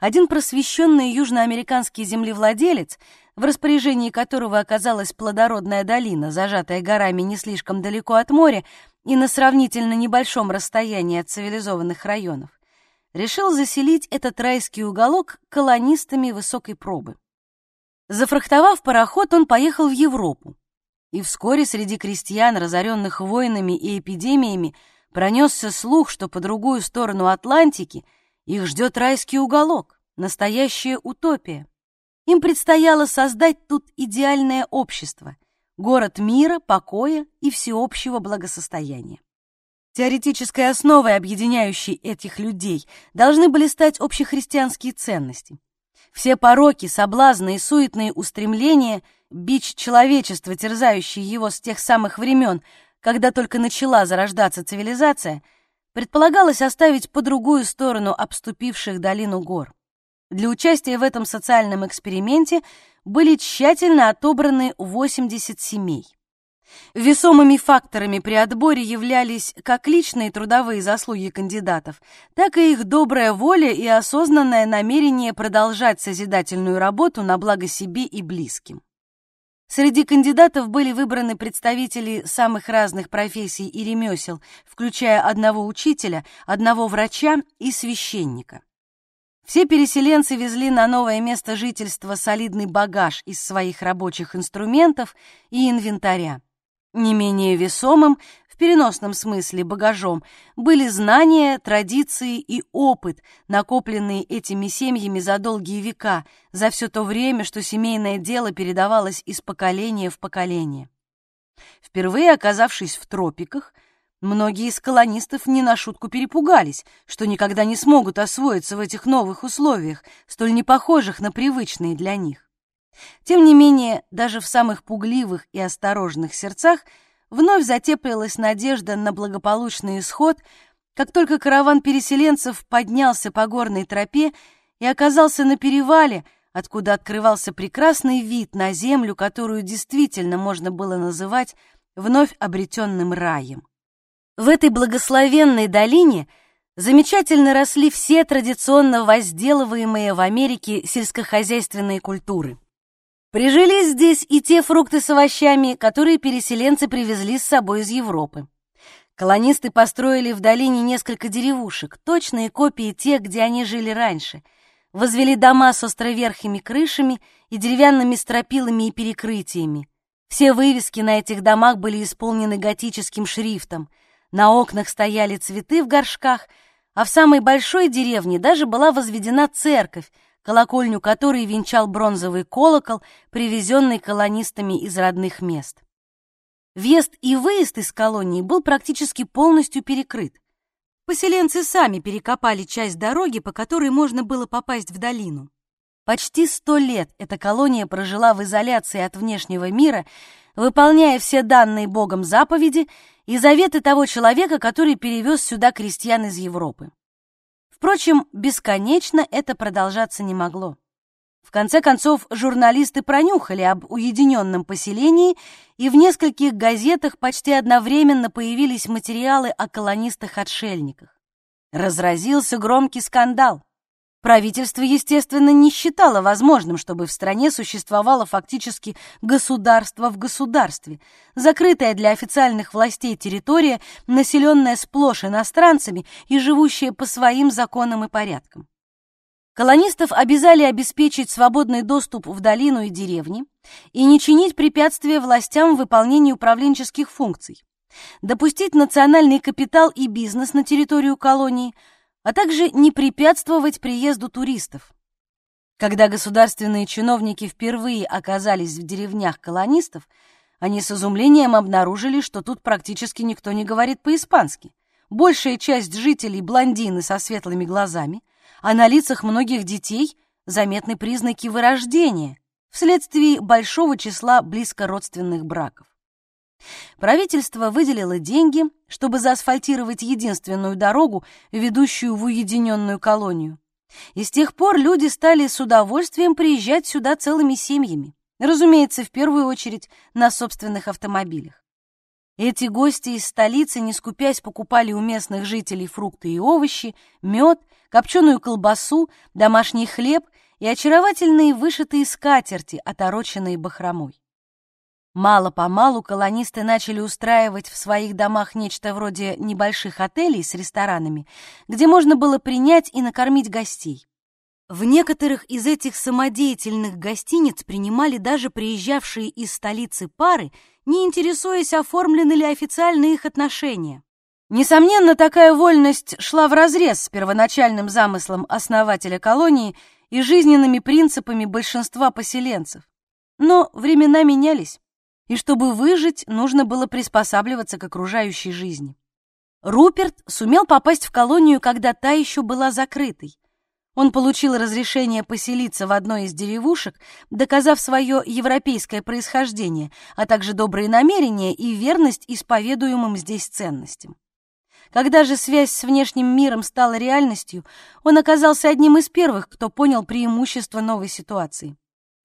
один просвещенный южноамериканский землевладелец, в распоряжении которого оказалась плодородная долина, зажатая горами не слишком далеко от моря и на сравнительно небольшом расстоянии от цивилизованных районов, решил заселить этот райский уголок колонистами высокой пробы. Зафрахтовав пароход, он поехал в Европу. И вскоре среди крестьян, разоренных войнами и эпидемиями, Пронесся слух, что по другую сторону Атлантики их ждет райский уголок, настоящая утопия. Им предстояло создать тут идеальное общество, город мира, покоя и всеобщего благосостояния. Теоретической основой, объединяющей этих людей, должны были стать общехристианские ценности. Все пороки, соблазны и суетные устремления, бич человечества, терзающий его с тех самых времен, когда только начала зарождаться цивилизация, предполагалось оставить по другую сторону обступивших долину гор. Для участия в этом социальном эксперименте были тщательно отобраны 80 семей. Весомыми факторами при отборе являлись как личные трудовые заслуги кандидатов, так и их добрая воля и осознанное намерение продолжать созидательную работу на благо себе и близким. Среди кандидатов были выбраны представители самых разных профессий и ремесел, включая одного учителя, одного врача и священника. Все переселенцы везли на новое место жительства солидный багаж из своих рабочих инструментов и инвентаря. Не менее весомым, в переносном смысле багажом, были знания, традиции и опыт, накопленные этими семьями за долгие века, за все то время, что семейное дело передавалось из поколения в поколение. Впервые оказавшись в тропиках, Многие из колонистов не на шутку перепугались, что никогда не смогут освоиться в этих новых условиях, столь непохожих на привычные для них. Тем не менее, даже в самых пугливых и осторожных сердцах вновь затеплилась надежда на благополучный исход, как только караван переселенцев поднялся по горной тропе и оказался на перевале, откуда открывался прекрасный вид на землю, которую действительно можно было называть вновь обретенным раем. В этой благословенной долине замечательно росли все традиционно возделываемые в Америке сельскохозяйственные культуры. Прижились здесь и те фрукты с овощами, которые переселенцы привезли с собой из Европы. Колонисты построили в долине несколько деревушек, точные копии тех, где они жили раньше. Возвели дома с островерхими крышами и деревянными стропилами и перекрытиями. Все вывески на этих домах были исполнены готическим шрифтом — на окнах стояли цветы в горшках, а в самой большой деревне даже была возведена церковь, колокольню которой венчал бронзовый колокол, привезенный колонистами из родных мест. Въезд и выезд из колонии был практически полностью перекрыт. Поселенцы сами перекопали часть дороги, по которой можно было попасть в долину. Почти сто лет эта колония прожила в изоляции от внешнего мира, выполняя все данные Богом заповеди и заветы того человека, который перевез сюда крестьян из Европы. Впрочем, бесконечно это продолжаться не могло. В конце концов, журналисты пронюхали об уединенном поселении, и в нескольких газетах почти одновременно появились материалы о колонистах-отшельниках. Разразился громкий скандал. Правительство, естественно, не считало возможным, чтобы в стране существовало фактически государство в государстве, закрытая для официальных властей территория, населенная сплошь иностранцами и живущая по своим законам и порядкам. Колонистов обязали обеспечить свободный доступ в долину и деревни и не чинить препятствия властям в выполнении управленческих функций, допустить национальный капитал и бизнес на территорию колонии – а также не препятствовать приезду туристов. Когда государственные чиновники впервые оказались в деревнях колонистов, они с изумлением обнаружили, что тут практически никто не говорит по-испански. Большая часть жителей блондины со светлыми глазами, а на лицах многих детей заметны признаки вырождения вследствие большого числа близкородственных браков. Правительство выделило деньги, чтобы заасфальтировать единственную дорогу, ведущую в уединенную колонию. И с тех пор люди стали с удовольствием приезжать сюда целыми семьями. Разумеется, в первую очередь на собственных автомобилях. Эти гости из столицы, не скупясь, покупали у местных жителей фрукты и овощи, мед, копченую колбасу, домашний хлеб и очаровательные вышитые скатерти, отороченные бахромой. Мало-помалу колонисты начали устраивать в своих домах нечто вроде небольших отелей с ресторанами, где можно было принять и накормить гостей. В некоторых из этих самодеятельных гостиниц принимали даже приезжавшие из столицы пары, не интересуясь, оформлены ли официально их отношения. Несомненно, такая вольность шла вразрез с первоначальным замыслом основателя колонии и жизненными принципами большинства поселенцев. Но времена менялись. И чтобы выжить, нужно было приспосабливаться к окружающей жизни. Руперт сумел попасть в колонию, когда та еще была закрытой. Он получил разрешение поселиться в одной из деревушек, доказав свое европейское происхождение, а также добрые намерения и верность исповедуемым здесь ценностям. Когда же связь с внешним миром стала реальностью, он оказался одним из первых, кто понял преимущество новой ситуации.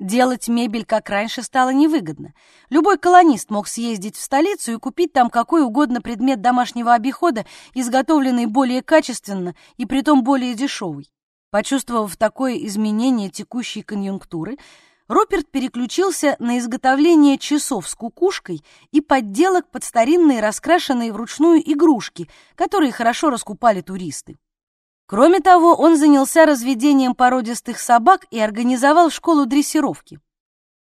Делать мебель, как раньше, стало невыгодно. Любой колонист мог съездить в столицу и купить там какой угодно предмет домашнего обихода, изготовленный более качественно и притом более дешевый. Почувствовав такое изменение текущей конъюнктуры, Руперт переключился на изготовление часов с кукушкой и подделок под старинные раскрашенные вручную игрушки, которые хорошо раскупали туристы. Кроме того, он занялся разведением породистых собак и организовал школу дрессировки.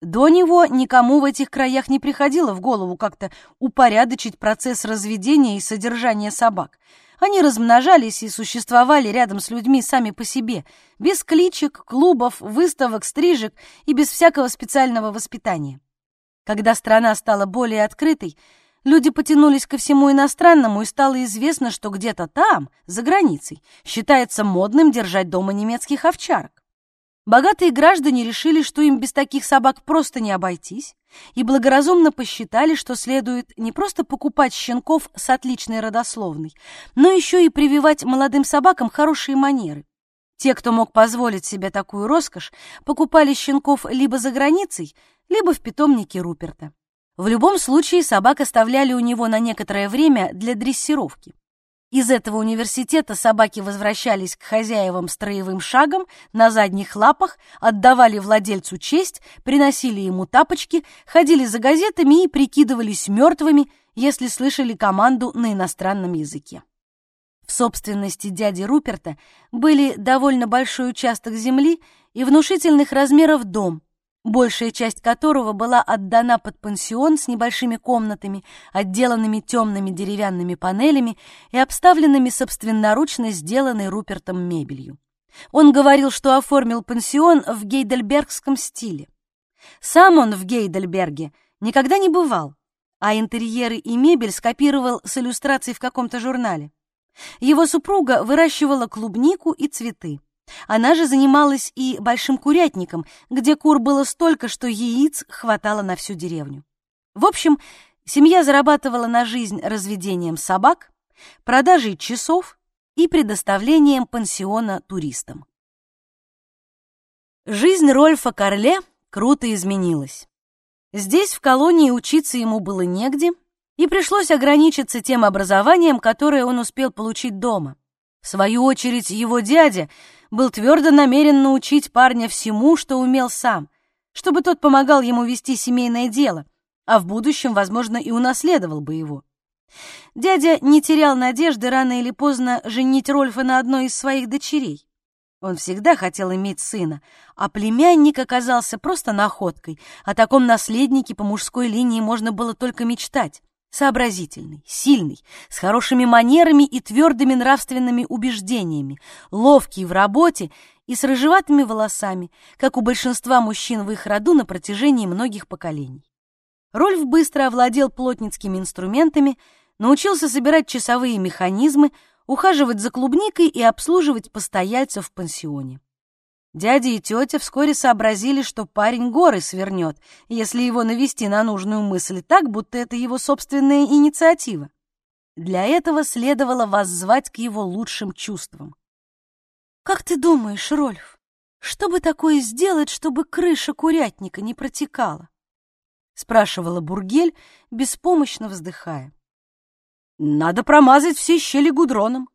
До него никому в этих краях не приходило в голову как-то упорядочить процесс разведения и содержания собак — они размножались и существовали рядом с людьми сами по себе, без кличек, клубов, выставок, стрижек и без всякого специального воспитания. Когда страна стала более открытой, люди потянулись ко всему иностранному, и стало известно, что где-то там, за границей, считается модным держать дома немецких овчарок. Богатые граждане решили, что им без таких собак просто не обойтись, и благоразумно посчитали, что следует не просто покупать щенков с отличной родословной, но еще и прививать молодым собакам хорошие манеры. Те, кто мог позволить себе такую роскошь, покупали щенков либо за границей, либо в питомнике Руперта. В любом случае собак оставляли у него на некоторое время для дрессировки. Из этого университета собаки возвращались к хозяевам строевым шагом, на задних лапах, отдавали владельцу честь, приносили ему тапочки, ходили за газетами и прикидывались мертвыми, если слышали команду на иностранном языке. В собственности дяди Руперта были довольно большой участок земли и внушительных размеров дом, большая часть которого была отдана под пансион с небольшими комнатами, отделанными темными деревянными панелями и обставленными собственноручно сделанной Рупертом мебелью. Он говорил, что оформил пансион в гейдельбергском стиле. Сам он в Гейдельберге никогда не бывал, а интерьеры и мебель скопировал с иллюстрацией в каком-то журнале. Его супруга выращивала клубнику и цветы. Она же занималась и большим курятником, где кур было столько, что яиц хватало на всю деревню. В общем, семья зарабатывала на жизнь разведением собак, продажей часов и предоставлением пансиона туристам. Жизнь Рольфа Карле круто изменилась. Здесь, в колонии, учиться ему было негде, и пришлось ограничиться тем образованием, которое он успел получить дома. В свою очередь, его дядя был твердо намерен научить парня всему, что умел сам, чтобы тот помогал ему вести семейное дело, а в будущем, возможно, и унаследовал бы его. Дядя не терял надежды рано или поздно женить Рольфа на одной из своих дочерей. Он всегда хотел иметь сына, а племянник оказался просто находкой. О таком наследнике по мужской линии можно было только мечтать сообразительный, сильный, с хорошими манерами и твердыми нравственными убеждениями, ловкий в работе и с рыжеватыми волосами, как у большинства мужчин в их роду на протяжении многих поколений. Рольф быстро овладел плотницкими инструментами, научился собирать часовые механизмы, ухаживать за клубникой и обслуживать постояльцев в пансионе. Дядя и тетя вскоре сообразили, что парень горы свернет, если его навести на нужную мысль так, будто это его собственная инициатива. Для этого следовало воззвать к его лучшим чувствам. «Как ты думаешь, Рольф, что бы такое сделать, чтобы крыша курятника не протекала?» — спрашивала Бургель, беспомощно вздыхая. «Надо промазать все щели гудроном».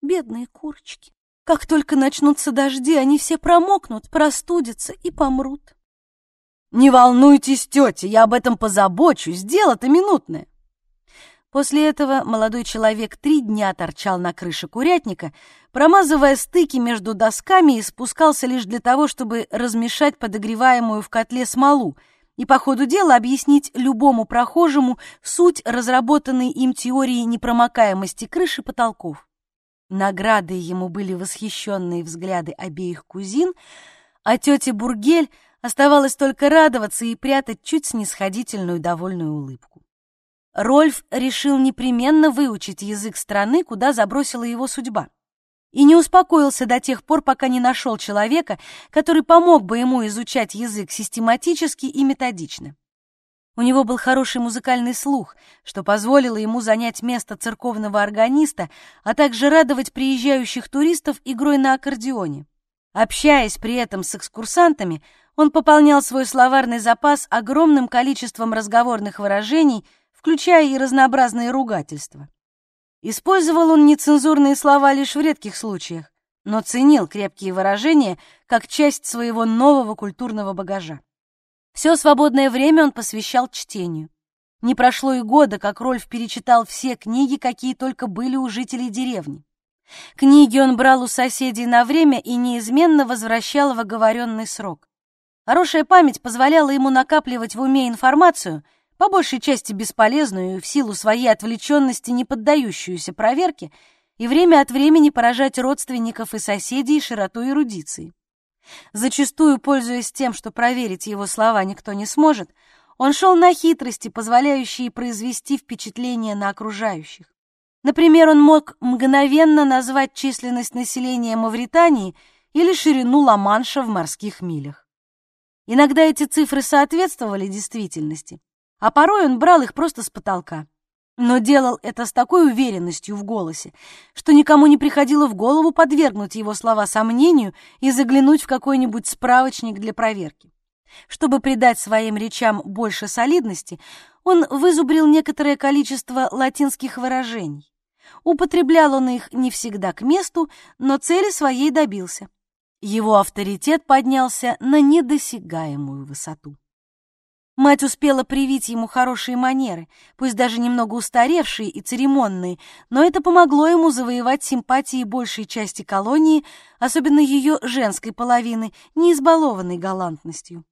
«Бедные курочки!» Как только начнутся дожди, они все промокнут, простудятся и помрут. Не волнуйтесь, тетя, я об этом позабочусь, дело-то минутное. После этого молодой человек три дня торчал на крыше курятника, промазывая стыки между досками и спускался лишь для того, чтобы размешать подогреваемую в котле смолу и по ходу дела объяснить любому прохожему суть разработанной им теории непромокаемости крыши потолков. Наградой ему были восхищенные взгляды обеих кузин, а тетя Бургель Оставалось только радоваться и прятать чуть снисходительную довольную улыбку. Рольф решил непременно выучить язык страны, куда забросила его судьба. И не успокоился до тех пор, пока не нашел человека, который помог бы ему изучать язык систематически и методично. У него был хороший музыкальный слух, что позволило ему занять место церковного органиста, а также радовать приезжающих туристов игрой на аккордеоне. Общаясь при этом с экскурсантами, он пополнял свой словарный запас огромным количеством разговорных выражений – включая и разнообразные ругательства. Использовал он нецензурные слова лишь в редких случаях, но ценил крепкие выражения как часть своего нового культурного багажа. Все свободное время он посвящал чтению. Не прошло и года, как Рольф перечитал все книги, какие только были у жителей деревни. Книги он брал у соседей на время и неизменно возвращал в оговоренный срок. Хорошая память позволяла ему накапливать в уме информацию, по большей части бесполезную и в силу своей отвлеченности не поддающуюся проверке, и время от времени поражать родственников и соседей широтой эрудиции. Зачастую, пользуясь тем, что проверить его слова никто не сможет, он шел на хитрости, позволяющие произвести впечатление на окружающих. Например, он мог мгновенно назвать численность населения Мавритании или ширину Ла-Манша в морских милях. Иногда эти цифры соответствовали действительности, а порой он брал их просто с потолка. Но делал это с такой уверенностью в голосе, что никому не приходило в голову подвергнуть его слова сомнению и заглянуть в какой-нибудь справочник для проверки. Чтобы придать своим речам больше солидности, он вызубрил некоторое количество латинских выражений. Употреблял он их не всегда к месту, но цели своей добился. Его авторитет поднялся на недосягаемую высоту. Мать успела привить ему хорошие манеры, пусть даже немного устаревшие и церемонные, но это помогло ему завоевать симпатии большей части колонии, особенно ее женской половины, не избалованной галантностью.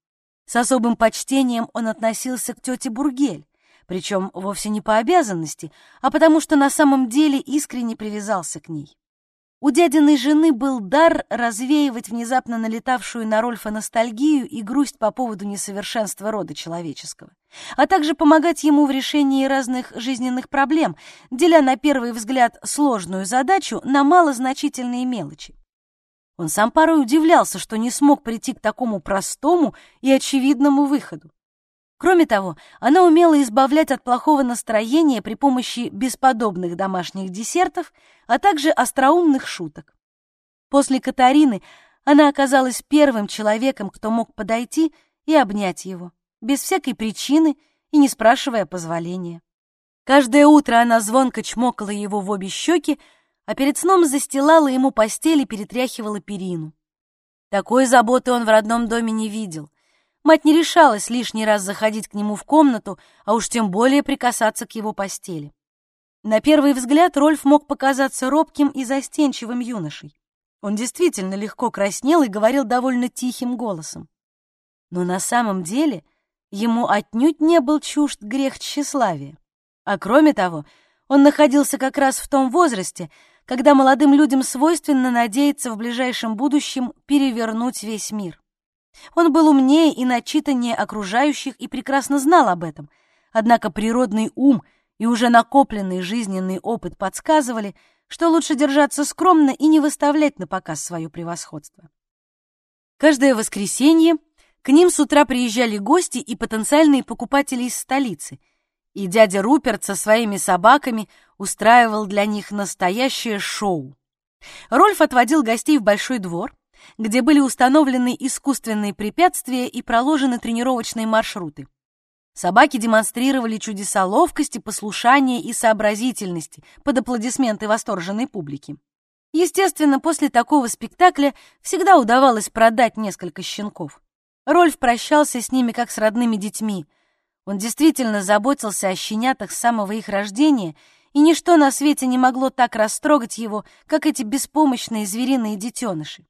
С особым почтением он относился к тете Бургель, причем вовсе не по обязанности, а потому что на самом деле искренне привязался к ней. У дядиной жены был дар развеивать внезапно налетавшую на Рольфа ностальгию и грусть по поводу несовершенства рода человеческого, а также помогать ему в решении разных жизненных проблем, деля на первый взгляд сложную задачу на малозначительные мелочи. Он сам порой удивлялся, что не смог прийти к такому простому и очевидному выходу. Кроме того, она умела избавлять от плохого настроения при помощи бесподобных домашних десертов, а также остроумных шуток. После Катарины она оказалась первым человеком, кто мог подойти и обнять его, без всякой причины и не спрашивая позволения. Каждое утро она звонко чмокала его в обе щеки, а перед сном застилала ему постель и перетряхивала перину. Такой заботы он в родном доме не видел — Мать не решалась лишний раз заходить к нему в комнату, а уж тем более прикасаться к его постели. На первый взгляд Рольф мог показаться робким и застенчивым юношей. Он действительно легко краснел и говорил довольно тихим голосом. Но на самом деле ему отнюдь не был чужд грех тщеславия. А кроме того, он находился как раз в том возрасте, когда молодым людям свойственно надеяться в ближайшем будущем перевернуть весь мир. Он был умнее и начитаннее окружающих и прекрасно знал об этом. Однако природный ум и уже накопленный жизненный опыт подсказывали, что лучше держаться скромно и не выставлять на показ свое превосходство. Каждое воскресенье к ним с утра приезжали гости и потенциальные покупатели из столицы, и дядя Руперт со своими собаками устраивал для них настоящее шоу. Рольф отводил гостей в большой двор, где были установлены искусственные препятствия и проложены тренировочные маршруты. Собаки демонстрировали чудеса ловкости, послушания и сообразительности под аплодисменты восторженной публики. Естественно, после такого спектакля всегда удавалось продать несколько щенков. Рольф прощался с ними как с родными детьми. Он действительно заботился о щенятах с самого их рождения, и ничто на свете не могло так растрогать его, как эти беспомощные звериные детеныши.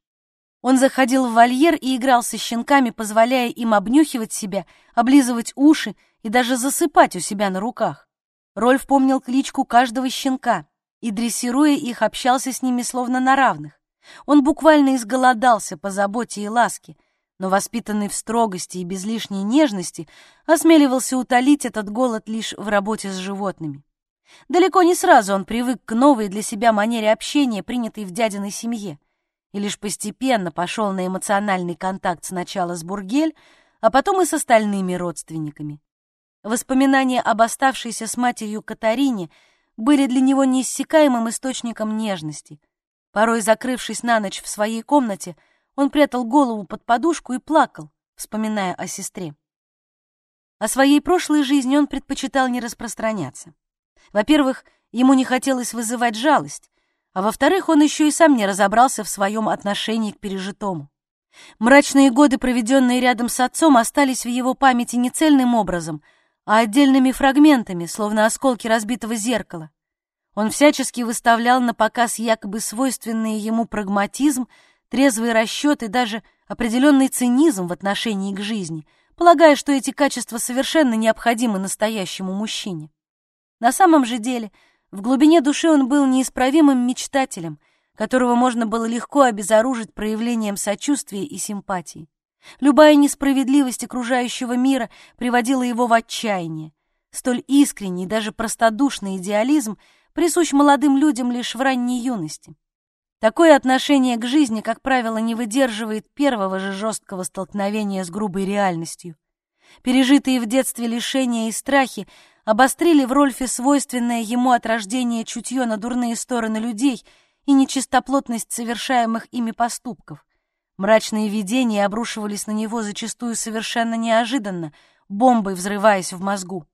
Он заходил в вольер и играл со щенками, позволяя им обнюхивать себя, облизывать уши и даже засыпать у себя на руках. Рольф помнил кличку каждого щенка и, дрессируя их, общался с ними словно на равных. Он буквально изголодался по заботе и ласке, но воспитанный в строгости и без лишней нежности, осмеливался утолить этот голод лишь в работе с животными. Далеко не сразу он привык к новой для себя манере общения, принятой в дядиной семье, и лишь постепенно пошел на эмоциональный контакт сначала с Бургель, а потом и с остальными родственниками. Воспоминания об оставшейся с матерью Катарине были для него неиссякаемым источником нежности. Порой, закрывшись на ночь в своей комнате, он прятал голову под подушку и плакал, вспоминая о сестре. О своей прошлой жизни он предпочитал не распространяться. Во-первых, ему не хотелось вызывать жалость, а во-вторых, он еще и сам не разобрался в своем отношении к пережитому. Мрачные годы, проведенные рядом с отцом, остались в его памяти не цельным образом, а отдельными фрагментами, словно осколки разбитого зеркала. Он всячески выставлял на показ якобы свойственный ему прагматизм, трезвый расчет и даже определенный цинизм в отношении к жизни, полагая, что эти качества совершенно необходимы настоящему мужчине. На самом же деле, в глубине души он был неисправимым мечтателем, которого можно было легко обезоружить проявлением сочувствия и симпатии. Любая несправедливость окружающего мира приводила его в отчаяние. Столь искренний, даже простодушный идеализм присущ молодым людям лишь в ранней юности. Такое отношение к жизни, как правило, не выдерживает первого же жесткого столкновения с грубой реальностью. Пережитые в детстве лишения и страхи обострили в Рольфе свойственное ему от рождения чутье на дурные стороны людей и нечистоплотность совершаемых ими поступков. Мрачные видения обрушивались на него зачастую совершенно неожиданно, бомбой взрываясь в мозгу.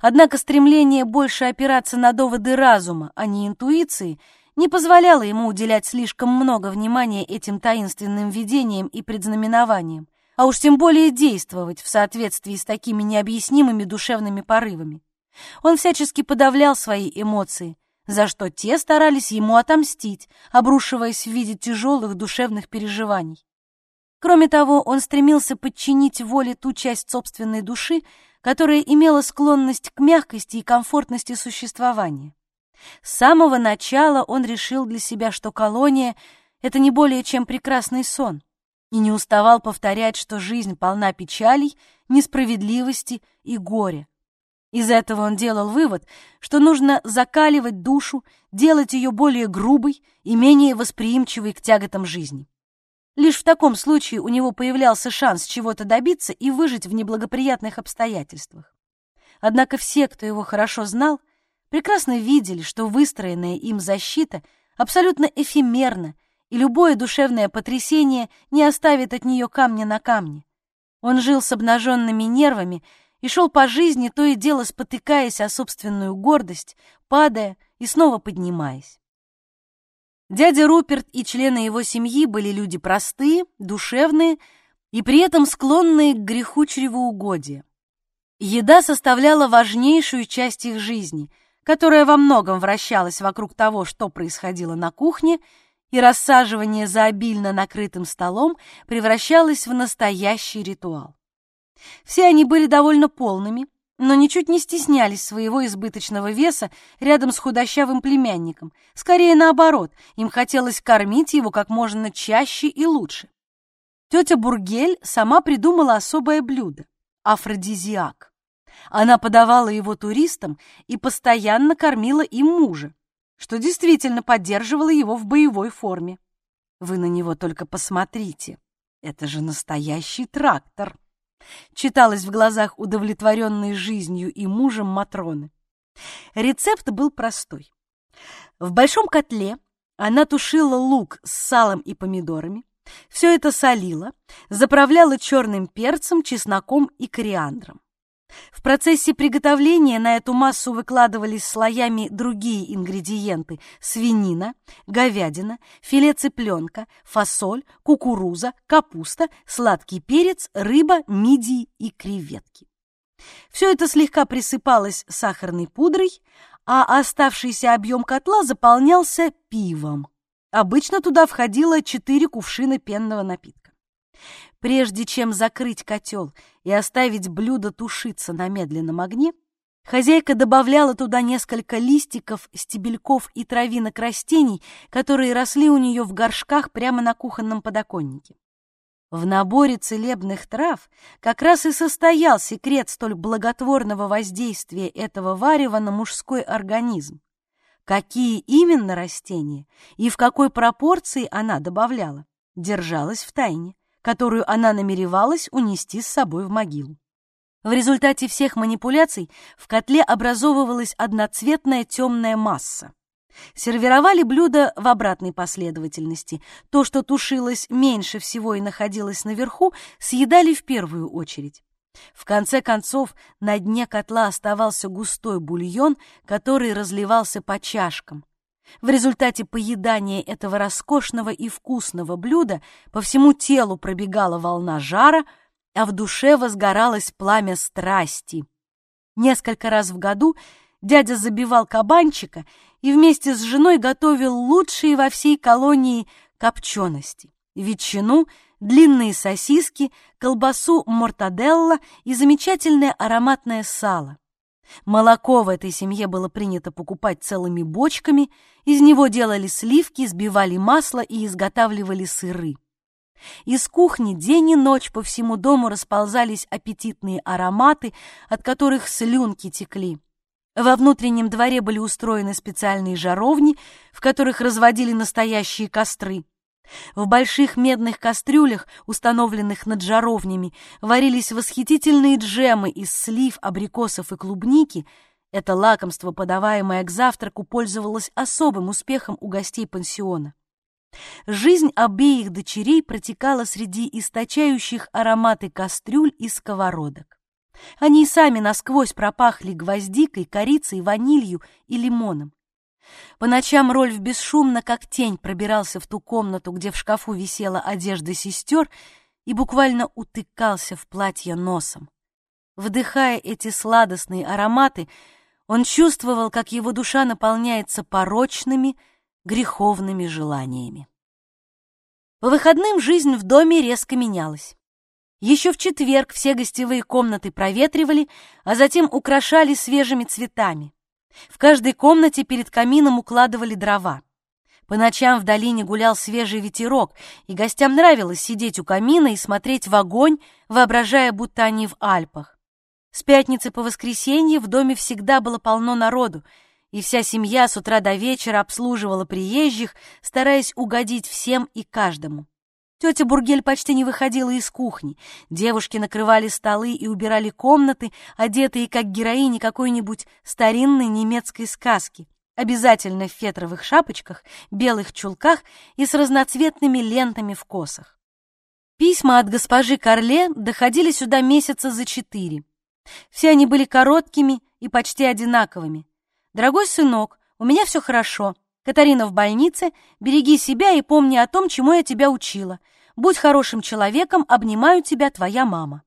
Однако стремление больше опираться на доводы разума, а не интуиции — не позволяло ему уделять слишком много внимания этим таинственным видениям и предзнаменованиям, а уж тем более действовать в соответствии с такими необъяснимыми душевными порывами. Он всячески подавлял свои эмоции, за что те старались ему отомстить, обрушиваясь в виде тяжелых душевных переживаний. Кроме того, он стремился подчинить воле ту часть собственной души, которая имела склонность к мягкости и комфортности существования. С самого начала он решил для себя, что колония — это не более чем прекрасный сон, и не уставал повторять, что жизнь полна печалей, несправедливости и горя. Из этого он делал вывод, что нужно закаливать душу, делать ее более грубой и менее восприимчивой к тяготам жизни. Лишь в таком случае у него появлялся шанс чего-то добиться и выжить в неблагоприятных обстоятельствах. Однако все, кто его хорошо знал, прекрасно видели, что выстроенная им защита абсолютно эфемерна, и любое душевное потрясение не оставит от нее камня на камне. Он жил с обнаженными нервами и шел по жизни, то и дело спотыкаясь о собственную гордость, падая и снова поднимаясь. Дядя Руперт и члены его семьи были люди простые, душевные и при этом склонные к греху чревоугодия. Еда составляла важнейшую часть их жизни — которая во многом вращалась вокруг того, что происходило на кухне, и рассаживание за обильно накрытым столом превращалось в настоящий ритуал. Все они были довольно полными, но ничуть не стеснялись своего избыточного веса рядом с худощавым племянником. Скорее наоборот, им хотелось кормить его как можно чаще и лучше. Тетя Бургель сама придумала особое блюдо — афродизиак. Она подавала его туристам и постоянно кормила им мужа, что действительно поддерживало его в боевой форме. Вы на него только посмотрите. Это же настоящий трактор. Читалось в глазах удовлетворенной жизнью и мужем Матроны. Рецепт был простой. В большом котле она тушила лук с салом и помидорами, все это солила, заправляла черным перцем, чесноком и кориандром. В процессе приготовления на эту массу выкладывались слоями другие ингредиенты – свинина, говядина, филе цыпленка, фасоль, кукуруза, капуста, сладкий перец, рыба, мидии и креветки. Все это слегка присыпалось сахарной пудрой, а оставшийся объем котла заполнялся пивом. Обычно туда входило 4 кувшина пенного напитка. Прежде чем закрыть котел и оставить блюдо тушиться на медленном огне, хозяйка добавляла туда несколько листиков, стебельков и травинок растений, которые росли у нее в горшках прямо на кухонном подоконнике. В наборе целебных трав как раз и состоял секрет столь благотворного воздействия этого варева на мужской организм. Какие именно растения и в какой пропорции она добавляла, держалась в тайне, которую она намеревалась унести с собой в могилу. В результате всех манипуляций в котле образовывалась одноцветная темная масса. Сервировали блюда в обратной последовательности. То, что тушилось меньше всего и находилось наверху, съедали в первую очередь. В конце концов, на дне котла оставался густой бульон, который разливался по чашкам. В результате поедания этого роскошного и вкусного блюда по всему телу пробегала волна жара, а в душе возгоралось пламя страсти. Несколько раз в году дядя забивал кабанчика и вместе с женой готовил лучшие во всей колонии копчености, ветчину, длинные сосиски, колбасу мортаделла и замечательное ароматное сало. Молоко в этой семье было принято покупать целыми бочками, из него делали сливки, сбивали масло и изготавливали сыры. Из кухни день и ночь по всему дому расползались аппетитные ароматы, от которых слюнки текли. Во внутреннем дворе были устроены специальные жаровни, в которых разводили настоящие костры. В больших медных кастрюлях, установленных над жаровнями, варились восхитительные джемы из слив, абрикосов и клубники. Это лакомство, подаваемое к завтраку, пользовалось особым успехом у гостей пансиона. Жизнь обеих дочерей протекала среди источающих ароматы кастрюль и сковородок. Они сами насквозь пропахли гвоздикой, корицей, ванилью и лимоном. По ночам Рольф бесшумно, как тень, пробирался в ту комнату, где в шкафу висела одежда сестер, и буквально утыкался в платье носом. Вдыхая эти сладостные ароматы, он чувствовал, как его душа наполняется порочными, греховными желаниями. По выходным жизнь в доме резко менялась. Еще в четверг все гостевые комнаты проветривали, а затем украшали свежими цветами. В каждой комнате перед камином укладывали дрова. По ночам в долине гулял свежий ветерок, и гостям нравилось сидеть у камина и смотреть в огонь, воображая, будто они в Альпах. С пятницы по воскресенье в доме всегда было полно народу, и вся семья с утра до вечера обслуживала приезжих, стараясь угодить всем и каждому. Тетя Бургель почти не выходила из кухни. Девушки накрывали столы и убирали комнаты, одетые как героини какой-нибудь старинной немецкой сказки, обязательно в фетровых шапочках, белых чулках и с разноцветными лентами в косах. Письма от госпожи Карле доходили сюда месяца за четыре. Все они были короткими и почти одинаковыми. «Дорогой сынок, у меня все хорошо. Катарина в больнице, береги себя и помни о том, чему я тебя учила. Будь хорошим человеком, обнимаю тебя, твоя мама.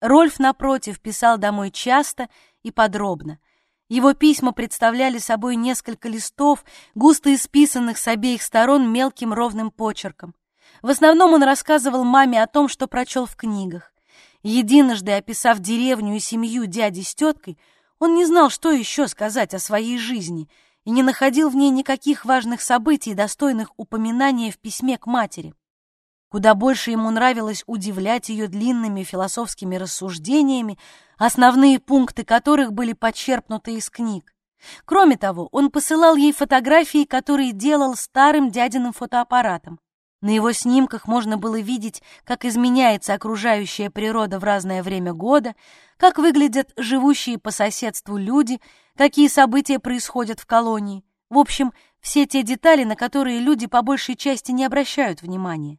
Рольф, напротив, писал домой часто и подробно. Его письма представляли собой несколько листов, густо исписанных с обеих сторон мелким ровным почерком. В основном он рассказывал маме о том, что прочел в книгах. Единожды описав деревню и семью дяди с теткой, он не знал, что еще сказать о своей жизни — и не находил в ней никаких важных событий, достойных упоминания в письме к матери. Куда больше ему нравилось удивлять ее длинными философскими рассуждениями, основные пункты которых были подчерпнуты из книг. Кроме того, он посылал ей фотографии, которые делал старым дядиным фотоаппаратом. На его снимках можно было видеть, как изменяется окружающая природа в разное время года, как выглядят живущие по соседству люди, какие события происходят в колонии. В общем, все те детали, на которые люди по большей части не обращают внимания.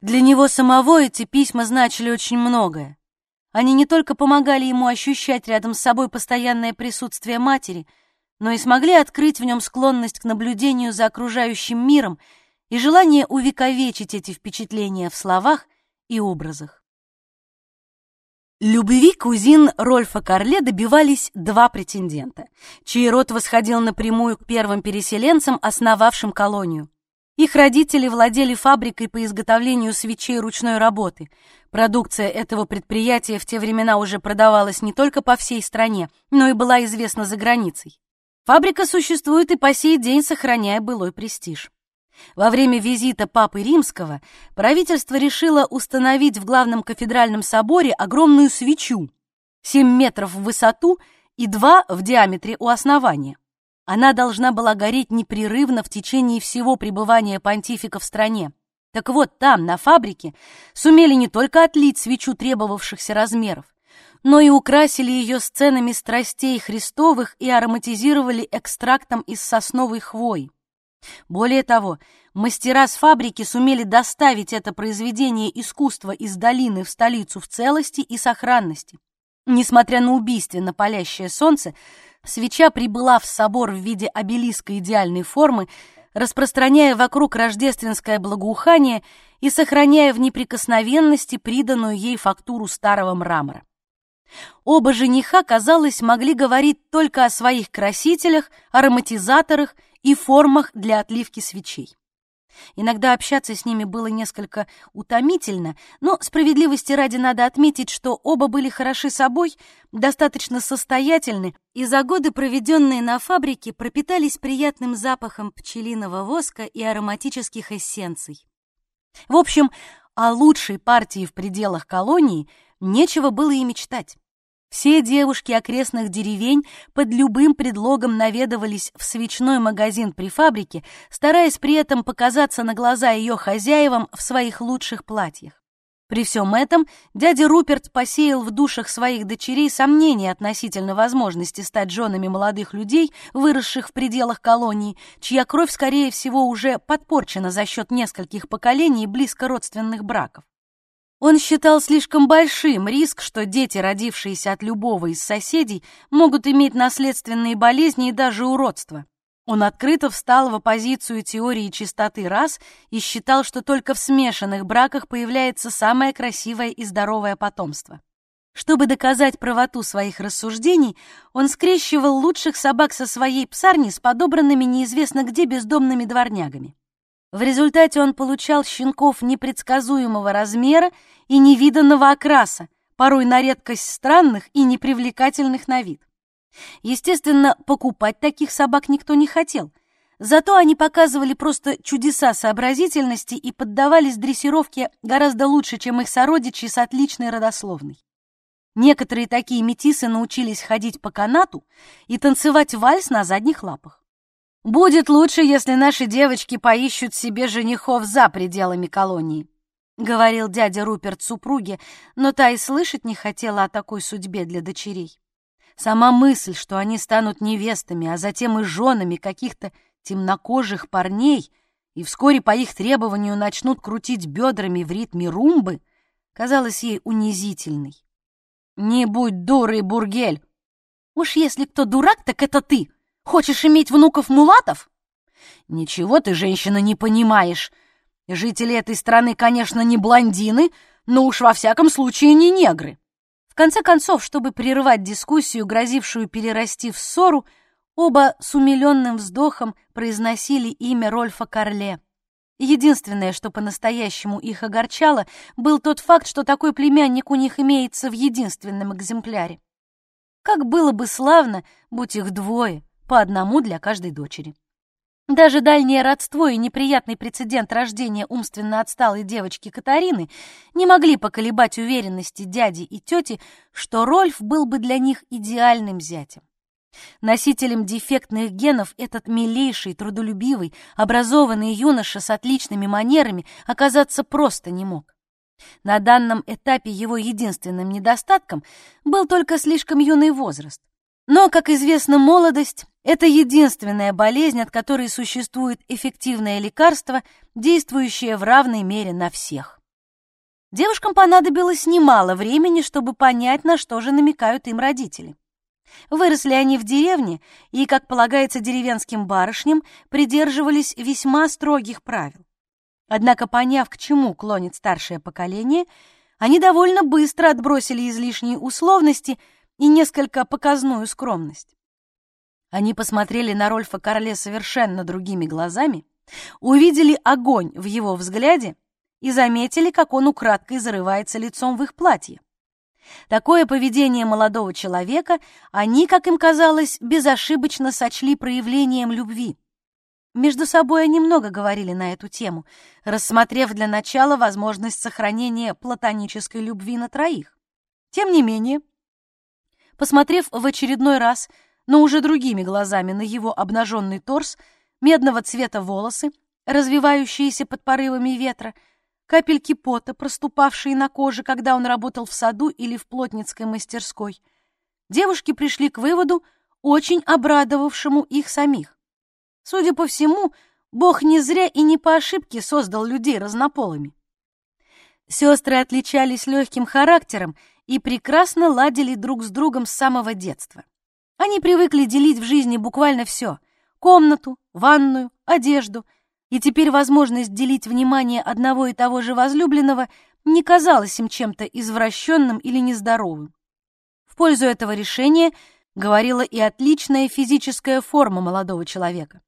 Для него самого эти письма значили очень многое. Они не только помогали ему ощущать рядом с собой постоянное присутствие матери, но и смогли открыть в нем склонность к наблюдению за окружающим миром и желание увековечить эти впечатления в словах и образах. Любви кузин Рольфа Карле добивались два претендента, чей род восходил напрямую к первым переселенцам, основавшим колонию. Их родители владели фабрикой по изготовлению свечей ручной работы. Продукция этого предприятия в те времена уже продавалась не только по всей стране, но и была известна за границей. Фабрика существует и по сей день, сохраняя былой престиж. Во время визита Папы Римского правительство решило установить в главном кафедральном соборе огромную свечу 7 метров в высоту и 2 в диаметре у основания. Она должна была гореть непрерывно в течение всего пребывания понтифика в стране. Так вот, там, на фабрике, сумели не только отлить свечу требовавшихся размеров, но и украсили ее сценами страстей Христовых и ароматизировали экстрактом из сосновой хвои. Более того, мастера с фабрики сумели доставить это произведение искусства из долины в столицу в целости и сохранности. Несмотря на убийственно палящее солнце, свеча прибыла в собор в виде обелиска идеальной формы, распространяя вокруг рождественское благоухание и сохраняя в неприкосновенности приданную ей фактуру старого мрамора. Оба жениха, казалось, могли говорить только о своих красителях, ароматизаторах и формах для отливки свечей. Иногда общаться с ними было несколько утомительно, но справедливости ради надо отметить, что оба были хороши собой, достаточно состоятельны и за годы, проведенные на фабрике, пропитались приятным запахом пчелиного воска и ароматических эссенций. В общем, о лучшей партии в пределах колонии нечего было и мечтать. Все девушки окрестных деревень под любым предлогом наведывались в свечной магазин при фабрике, стараясь при этом показаться на глаза ее хозяевам в своих лучших платьях. При всем этом дядя Руперт посеял в душах своих дочерей сомнения относительно возможности стать женами молодых людей, выросших в пределах колонии, чья кровь, скорее всего, уже подпорчена за счет нескольких поколений близко родственных браков. Он считал слишком большим риск, что дети, родившиеся от любого из соседей, могут иметь наследственные болезни и даже уродство. Он открыто встал в оппозицию теории чистоты рас и считал, что только в смешанных браках появляется самое красивое и здоровое потомство. Чтобы доказать правоту своих рассуждений, он скрещивал лучших собак со своей псарни с подобранными неизвестно где бездомными дворнягами. В результате он получал щенков непредсказуемого размера и невиданного окраса, порой на редкость странных и непривлекательных на вид. Естественно, покупать таких собак никто не хотел, зато они показывали просто чудеса сообразительности и поддавались дрессировке гораздо лучше, чем их сородичи с отличной родословной. Некоторые такие метисы научились ходить по канату и танцевать вальс на задних лапах. Будет лучше, если наши девочки поищут себе женихов за пределами колонии, говорил дядя Руперт супруге, но та и слышать не хотела о такой судьбе для дочерей. Сама мысль, что они станут невестами, а затем и женами каких-то темнокожих парней и вскоре по их требованию начнут крутить бедрами в ритме румбы, казалась ей унизительной. «Не будь дурой, Бургель!» «Уж если кто дурак, так это ты!» Хочешь иметь внуков-мулатов? Ничего ты, женщина, не понимаешь. Жители этой страны, конечно, не блондины, но уж во всяком случае не негры. В конце концов, чтобы прервать дискуссию, грозившую перерасти в ссору, оба с умиленным вздохом произносили имя Рольфа Карле. Единственное, что по-настоящему их огорчало, был тот факт, что такой племянник у них имеется в единственном экземпляре. Как было бы славно, будь их двое, по одному для каждой дочери. Даже дальнее родство и неприятный прецедент рождения умственно отсталой девочки Катарины не могли поколебать уверенности дяди и тети, что Рольф был бы для них идеальным зятем. Носителем дефектных генов этот милейший, трудолюбивый, образованный юноша с отличными манерами оказаться просто не мог. На данном этапе его единственным недостатком был только слишком юный возраст. Но, как известно, молодость — это единственная болезнь, от которой существует эффективное лекарство, действующее в равной мере на всех. Девушкам понадобилось немало времени, чтобы понять, на что же намекают им родители. Выросли они в деревне и, как полагается деревенским барышням, придерживались весьма строгих правил. Однако, поняв, к чему клонит старшее поколение, они довольно быстро отбросили излишние условности — и несколько показную скромность. Они посмотрели на Рольфа Карле совершенно другими глазами, увидели огонь в его взгляде и заметили, как он украдкой зарывается лицом в их платье. Такое поведение молодого человека они, как им казалось, безошибочно сочли проявлением любви. Между собой они много говорили на эту тему, рассмотрев для начала возможность сохранения платонической любви на троих. Тем не менее, посмотрев в очередной раз, но уже другими глазами на его обнаженный торс, медного цвета волосы, развивающиеся под порывами ветра, капельки пота, проступавшие на коже, когда он работал в саду или в плотницкой мастерской, девушки пришли к выводу, очень обрадовавшему их самих. Судя по всему, Бог не зря и не по ошибке создал людей разнополыми. Сестры отличались легким характером и прекрасно ладили друг с другом с самого детства. Они привыкли делить в жизни буквально все — комнату, ванную, одежду, и теперь возможность делить внимание одного и того же возлюбленного не казалась им чем-то извращенным или нездоровым. В пользу этого решения говорила и отличная физическая форма молодого человека.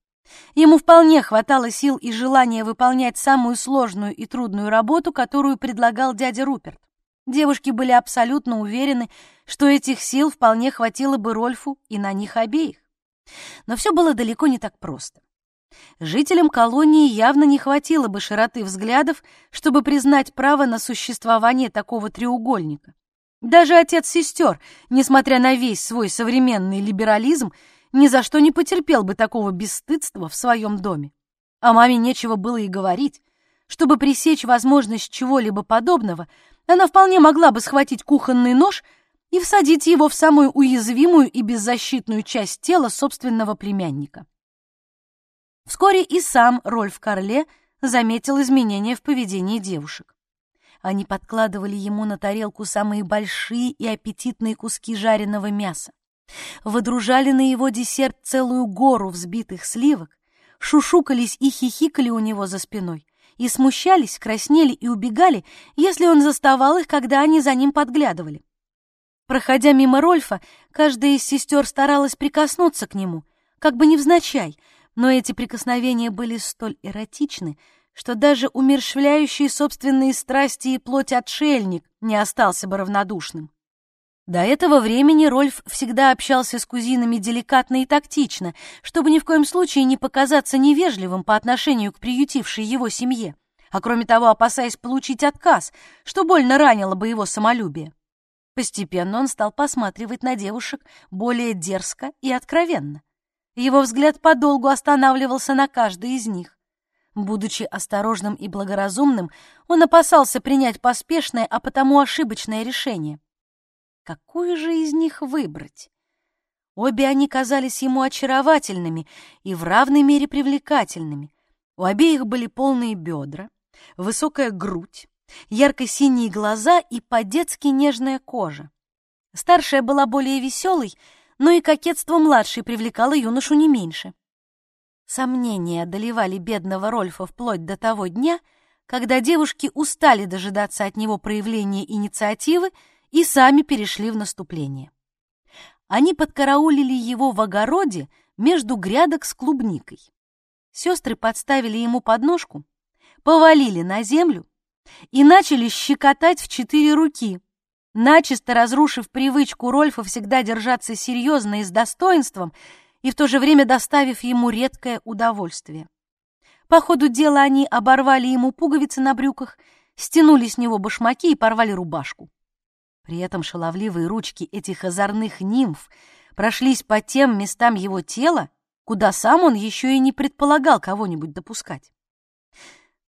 Ему вполне хватало сил и желания выполнять самую сложную и трудную работу, которую предлагал дядя Руперт. Девушки были абсолютно уверены, что этих сил вполне хватило бы Рольфу и на них обеих. Но все было далеко не так просто. Жителям колонии явно не хватило бы широты взглядов, чтобы признать право на существование такого треугольника. Даже отец сестер, несмотря на весь свой современный либерализм, ни за что не потерпел бы такого бесстыдства в своем доме. А маме нечего было и говорить. Чтобы пресечь возможность чего-либо подобного, она вполне могла бы схватить кухонный нож и всадить его в самую уязвимую и беззащитную часть тела собственного племянника. Вскоре и сам Рольф Карле заметил изменения в поведении девушек. Они подкладывали ему на тарелку самые большие и аппетитные куски жареного мяса, выдружали на его десерт целую гору взбитых сливок, шушукались и хихикали у него за спиной, и смущались, краснели и убегали, если он заставал их, когда они за ним подглядывали. Проходя мимо Рольфа, каждая из сестер старалась прикоснуться к нему, как бы невзначай, но эти прикосновения были столь эротичны, что даже умершвляющий собственные страсти и плоть отшельник не остался бы равнодушным. До этого времени Рольф всегда общался с кузинами деликатно и тактично, чтобы ни в коем случае не показаться невежливым по отношению к приютившей его семье, а кроме того опасаясь получить отказ, что больно ранило бы его самолюбие. Постепенно он стал посматривать на девушек более дерзко и откровенно. Его взгляд подолгу останавливался на каждой из них. Будучи осторожным и благоразумным, он опасался принять поспешное, а потому ошибочное решение. Какую же из них выбрать? Обе они казались ему очаровательными и в равной мере привлекательными. У обеих были полные бедра, высокая грудь, ярко-синие глаза и по-детски нежная кожа. Старшая была более веселой, но и кокетство младшей привлекало юношу не меньше. Сомнения одолевали бедного Рольфа вплоть до того дня, когда девушки устали дожидаться от него проявления инициативы и сами перешли в наступление. Они подкараулили его в огороде между грядок с клубникой. Сестры подставили ему подножку, повалили на землю и начали щекотать в четыре руки, начисто разрушив привычку Рольфа всегда держаться серьезно и с достоинством, и в то же время доставив ему редкое удовольствие. По ходу дела они оборвали ему пуговицы на брюках, стянули с него башмаки и порвали рубашку. При этом шаловливые ручки этих озорных нимф прошлись по тем местам его тела, куда сам он еще и не предполагал кого-нибудь допускать.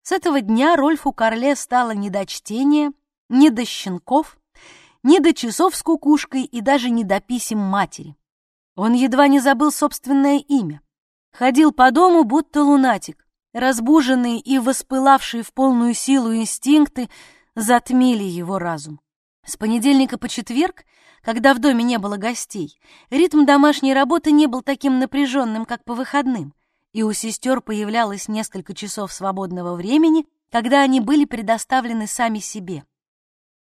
С этого дня Рольфу Карле стало не до чтения, не до щенков, ни до часов с кукушкой и даже не до писем матери. Он едва не забыл собственное имя. Ходил по дому, будто лунатик. Разбуженные и воспылавшие в полную силу инстинкты затмили его разум. С понедельника по четверг, когда в доме не было гостей, ритм домашней работы не был таким напряженным, как по выходным, и у сестер появлялось несколько часов свободного времени, когда они были предоставлены сами себе.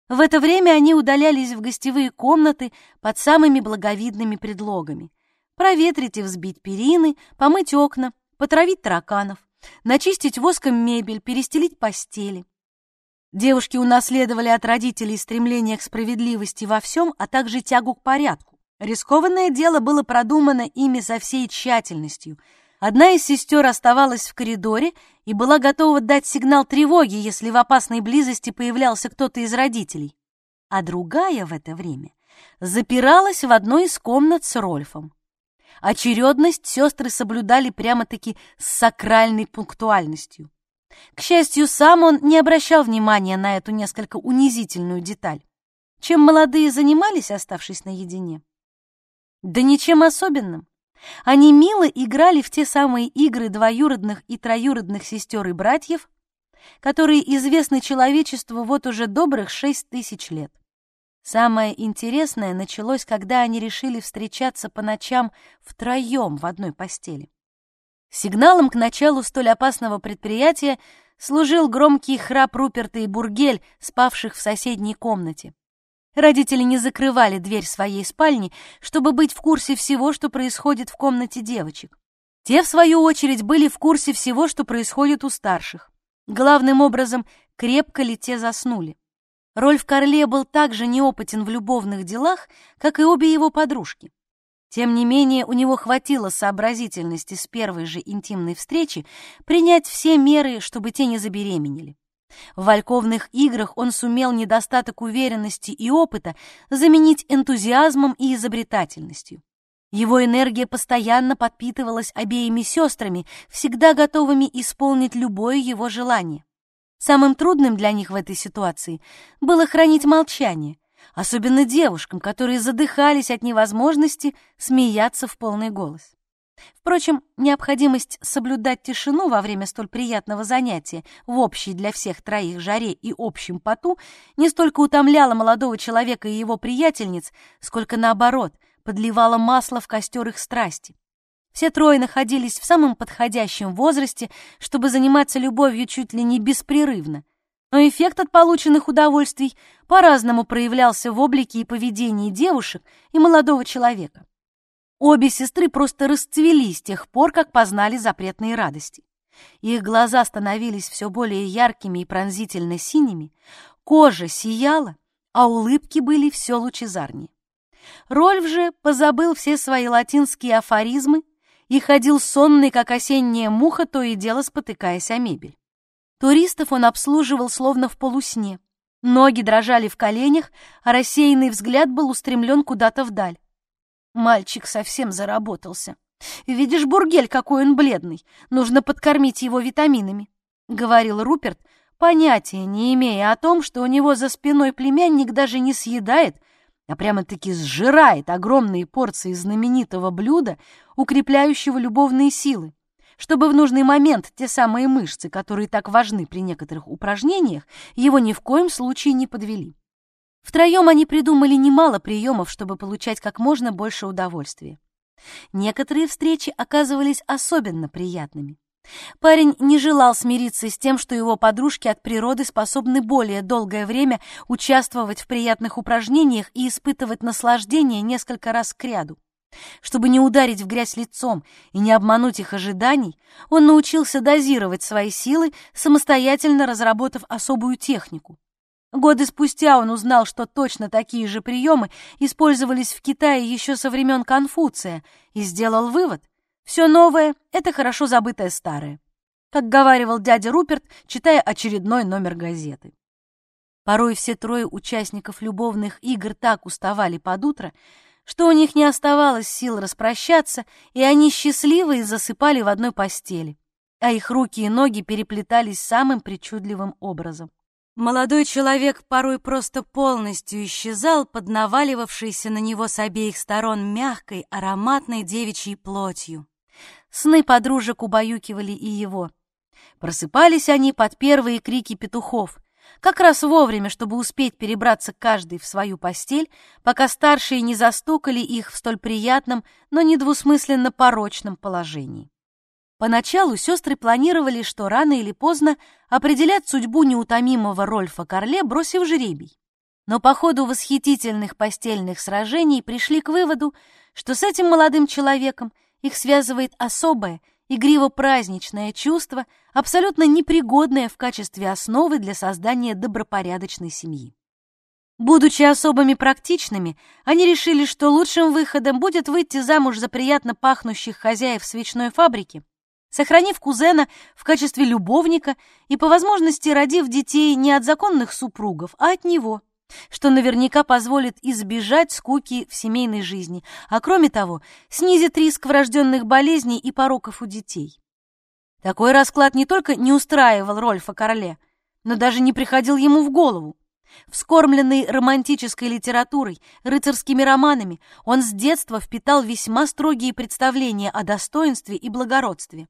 В это время они удалялись в гостевые комнаты под самыми благовидными предлогами. Проветрить и взбить перины, помыть окна, потравить тараканов, начистить воском мебель, перестелить постели. Девушки унаследовали от родителей стремление к справедливости во всем, а также тягу к порядку. Рискованное дело было продумано ими со всей тщательностью. Одна из сестер оставалась в коридоре и была готова дать сигнал тревоги, если в опасной близости появлялся кто-то из родителей, а другая в это время запиралась в одной из комнат с Рольфом. Очередность сестры соблюдали прямо-таки с сакральной пунктуальностью. К счастью, сам он не обращал внимания на эту несколько унизительную деталь. Чем молодые занимались, оставшись наедине? Да ничем особенным. Они мило играли в те самые игры двоюродных и троюродных сестер и братьев, которые известны человечеству вот уже добрых шесть тысяч лет. Самое интересное началось, когда они решили встречаться по ночам втроем в одной постели. Сигналом к началу столь опасного предприятия служил громкий храп Руперта и Бургель, спавших в соседней комнате. Родители не закрывали дверь своей спальни, чтобы быть в курсе всего, что происходит в комнате девочек. Те, в свою очередь, были в курсе всего, что происходит у старших. Главным образом, крепко ли те заснули. Рольф Карле был так же неопытен в любовных делах, как и обе его подружки. Тем не менее, у него хватило сообразительности с первой же интимной встречи принять все меры, чтобы те не забеременели. В вальковных играх он сумел недостаток уверенности и опыта заменить энтузиазмом и изобретательностью. Его энергия постоянно подпитывалась обеими сестрами, всегда готовыми исполнить любое его желание. Самым трудным для них в этой ситуации было хранить молчание, особенно девушкам, которые задыхались от невозможности смеяться в полный голос. Впрочем, необходимость соблюдать тишину во время столь приятного занятия в общей для всех троих жаре и общем поту не столько утомляла молодого человека и его приятельниц, сколько, наоборот, подливала масло в костер их страсти. Все трое находились в самом подходящем возрасте, чтобы заниматься любовью чуть ли не беспрерывно, но эффект от полученных удовольствий по-разному проявлялся в облике и поведении девушек и молодого человека. Обе сестры просто расцвели с тех пор, как познали запретные радости. Их глаза становились все более яркими и пронзительно синими, кожа сияла, а улыбки были все лучезарнее. Рольф же позабыл все свои латинские афоризмы и ходил сонный, как осенняя муха, то и дело спотыкаясь о мебель. Туристов он обслуживал словно в полусне. Ноги дрожали в коленях, а рассеянный взгляд был устремлен куда-то вдаль. Мальчик совсем заработался. Видишь, Бургель, какой он бледный. Нужно подкормить его витаминами, — говорил Руперт, понятия не имея о том, что у него за спиной племянник даже не съедает, а прямо-таки сжирает огромные порции знаменитого блюда, укрепляющего любовные силы, чтобы в нужный момент те самые мышцы, которые так важны при некоторых упражнениях, его ни в коем случае не подвели. Втроем они придумали немало приемов, чтобы получать как можно больше удовольствия. Некоторые встречи оказывались особенно приятными. Парень не желал смириться с тем, что его подружки от природы способны более долгое время участвовать в приятных упражнениях и испытывать наслаждение несколько раз кряду. Чтобы не ударить в грязь лицом и не обмануть их ожиданий, он научился дозировать свои силы, самостоятельно разработав особую технику. Годы спустя он узнал, что точно такие же приемы использовались в Китае еще со времен Конфуция, и сделал вывод — все новое — это хорошо забытое старое, как говаривал дядя Руперт, читая очередной номер газеты. Порой все трое участников любовных игр так уставали под утро, что у них не оставалось сил распрощаться, и они счастливые засыпали в одной постели, а их руки и ноги переплетались самым причудливым образом. Молодой человек порой просто полностью исчезал под наваливавшейся на него с обеих сторон мягкой, ароматной девичьей плотью. Сны подружек убаюкивали и его. Просыпались они под первые крики петухов, как раз вовремя, чтобы успеть перебраться каждый в свою постель, пока старшие не застукали их в столь приятном, но недвусмысленно порочном положении. Поначалу сестры планировали, что рано или поздно определят судьбу неутомимого Рольфа Карле, бросив жребий. Но по ходу восхитительных постельных сражений пришли к выводу, что с этим молодым человеком их связывает особое, игриво-праздничное чувство, абсолютно непригодное в качестве основы для создания добропорядочной семьи. Будучи особыми практичными, они решили, что лучшим выходом будет выйти замуж за приятно пахнущих хозяев свечной фабрики — сохранив кузена в качестве любовника и по возможности родив детей не от законных супругов, а от него, что наверняка позволит избежать скуки в семейной жизни, а кроме того, снизит риск врожденных болезней и пороков у детей. Такой расклад не только не устраивал Рольфа Короле, но даже не приходил ему в голову. Вскормленный романтической литературой, рыцарскими романами, он с детства впитал весьма строгие представления о достоинстве и благородстве.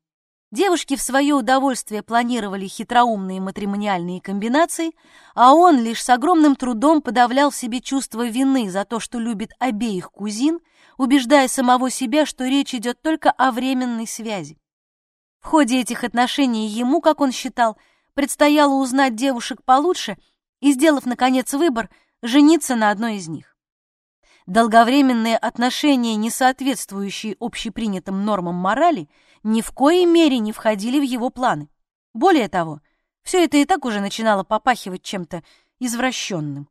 Девушки в свое удовольствие планировали хитроумные матримониальные комбинации, а он лишь с огромным трудом подавлял в себе чувство вины за то, что любит обеих кузин, убеждая самого себя, что речь идет только о временной связи. В ходе этих отношений ему, как он считал, предстояло узнать девушек получше и, сделав, наконец, выбор, жениться на одной из них. Долговременные отношения, не соответствующие общепринятым нормам морали, ни в коей мере не входили в его планы. Более того, все это и так уже начинало попахивать чем-то извращенным.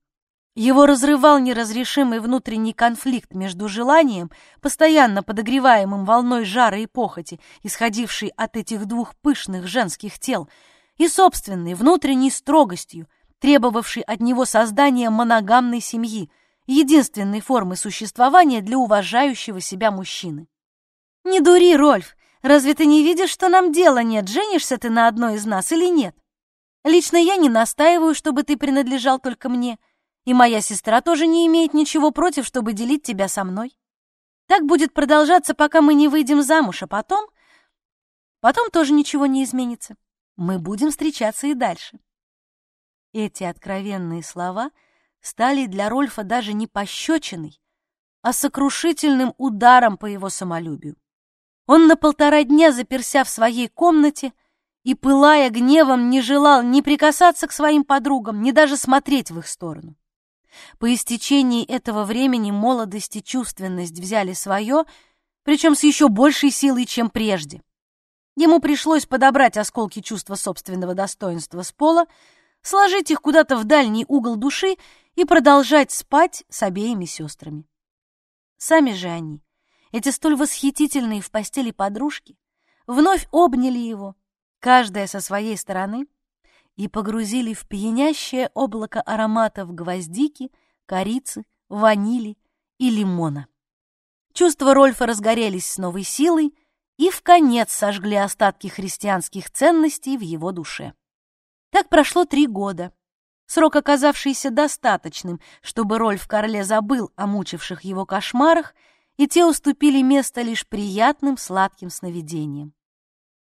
Его разрывал неразрешимый внутренний конфликт между желанием, постоянно подогреваемым волной жара и похоти, исходившей от этих двух пышных женских тел, и собственной внутренней строгостью, требовавшей от него создания моногамной семьи, единственной формы существования для уважающего себя мужчины. «Не дури, Рольф! Разве ты не видишь, что нам дела нет, женишься ты на одной из нас или нет? Лично я не настаиваю, чтобы ты принадлежал только мне, и моя сестра тоже не имеет ничего против, чтобы делить тебя со мной. Так будет продолжаться, пока мы не выйдем замуж, а потом... Потом тоже ничего не изменится. Мы будем встречаться и дальше. Эти откровенные слова стали для Рольфа даже не пощечиной, а сокрушительным ударом по его самолюбию. Он на полтора дня заперся в своей комнате и, пылая гневом, не желал ни прикасаться к своим подругам, ни даже смотреть в их сторону. По истечении этого времени молодость и чувственность взяли свое, причем с еще большей силой, чем прежде. Ему пришлось подобрать осколки чувства собственного достоинства с пола, сложить их куда-то в дальний угол души и продолжать спать с обеими сестрами. Сами же они, эти столь восхитительные в постели подружки, вновь обняли его, каждая со своей стороны, и погрузили в пьянящее облако ароматов гвоздики, корицы, ванили и лимона. Чувства Рольфа разгорелись с новой силой и в конец сожгли остатки христианских ценностей в его душе. Так прошло три года, срок оказавшийся достаточным, чтобы Рольф Карле забыл о мучивших его кошмарах, и те уступили место лишь приятным сладким сновидениям.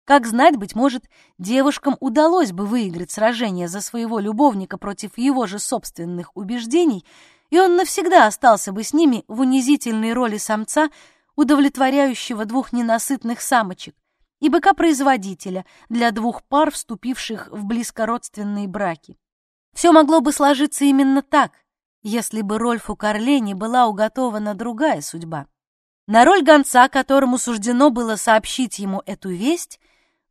Как знать, быть может, девушкам удалось бы выиграть сражение за своего любовника против его же собственных убеждений, и он навсегда остался бы с ними в унизительной роли самца, удовлетворяющего двух ненасытных самочек, и быка-производителя для двух пар, вступивших в близкородственные браки. Все могло бы сложиться именно так, если бы Рольфу Карлени была уготована другая судьба. На роль гонца, которому суждено было сообщить ему эту весть,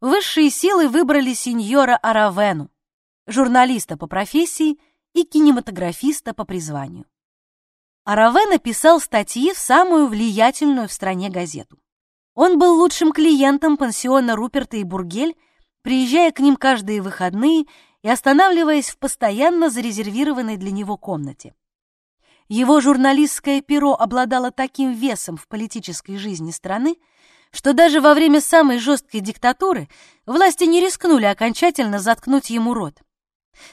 высшие силы выбрали сеньора Аравену, журналиста по профессии и кинематографиста по призванию. Аравена писал статьи в самую влиятельную в стране газету. Он был лучшим клиентом пансиона Руперта и Бургель, приезжая к ним каждые выходные и останавливаясь в постоянно зарезервированной для него комнате. Его журналистское перо обладало таким весом в политической жизни страны, что даже во время самой жесткой диктатуры власти не рискнули окончательно заткнуть ему рот.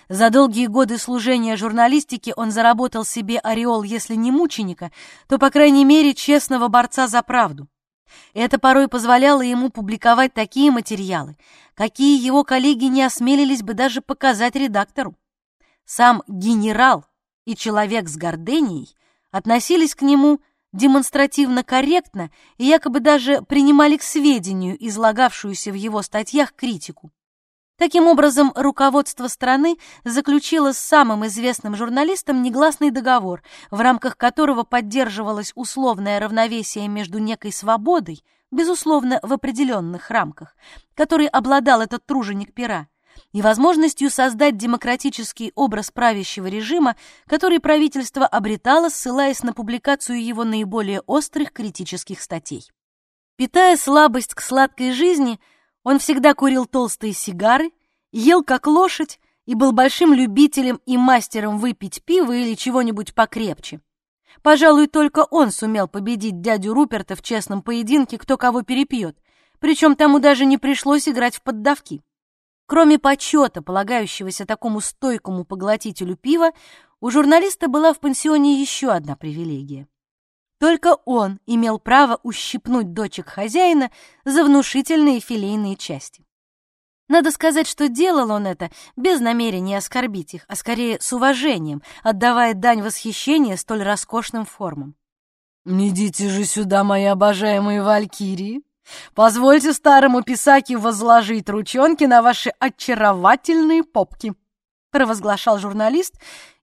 За долгие годы служения журналистике он заработал себе ореол, если не мученика, то, по крайней мере, честного борца за правду. Это порой позволяло ему публиковать такие материалы, какие его коллеги не осмелились бы даже показать редактору. Сам генерал и человек с гордыней относились к нему демонстративно корректно и якобы даже принимали к сведению излагавшуюся в его статьях критику. Таким образом, руководство страны заключило с самым известным журналистом негласный договор, в рамках которого поддерживалось условное равновесие между некой свободой, безусловно, в определенных рамках, которой обладал этот труженик пера, и возможностью создать демократический образ правящего режима, который правительство обретало, ссылаясь на публикацию его наиболее острых критических статей. Питая слабость к сладкой жизни, Он всегда курил толстые сигары, ел как лошадь и был большим любителем и мастером выпить пиво или чего-нибудь покрепче. Пожалуй, только он сумел победить дядю Руперта в честном поединке, кто кого перепьет, причем тому даже не пришлось играть в поддавки. Кроме почета, полагающегося такому стойкому поглотителю пива, у журналиста была в пансионе еще одна привилегия. Только он имел право ущипнуть дочек хозяина за внушительные филейные части. Надо сказать, что делал он это без намерения оскорбить их, а скорее с уважением, отдавая дань восхищения столь роскошным формам. «Идите же сюда, мои обожаемые валькирии! Позвольте старому писаке возложить ручонки на ваши очаровательные попки!» Провозглашал журналист,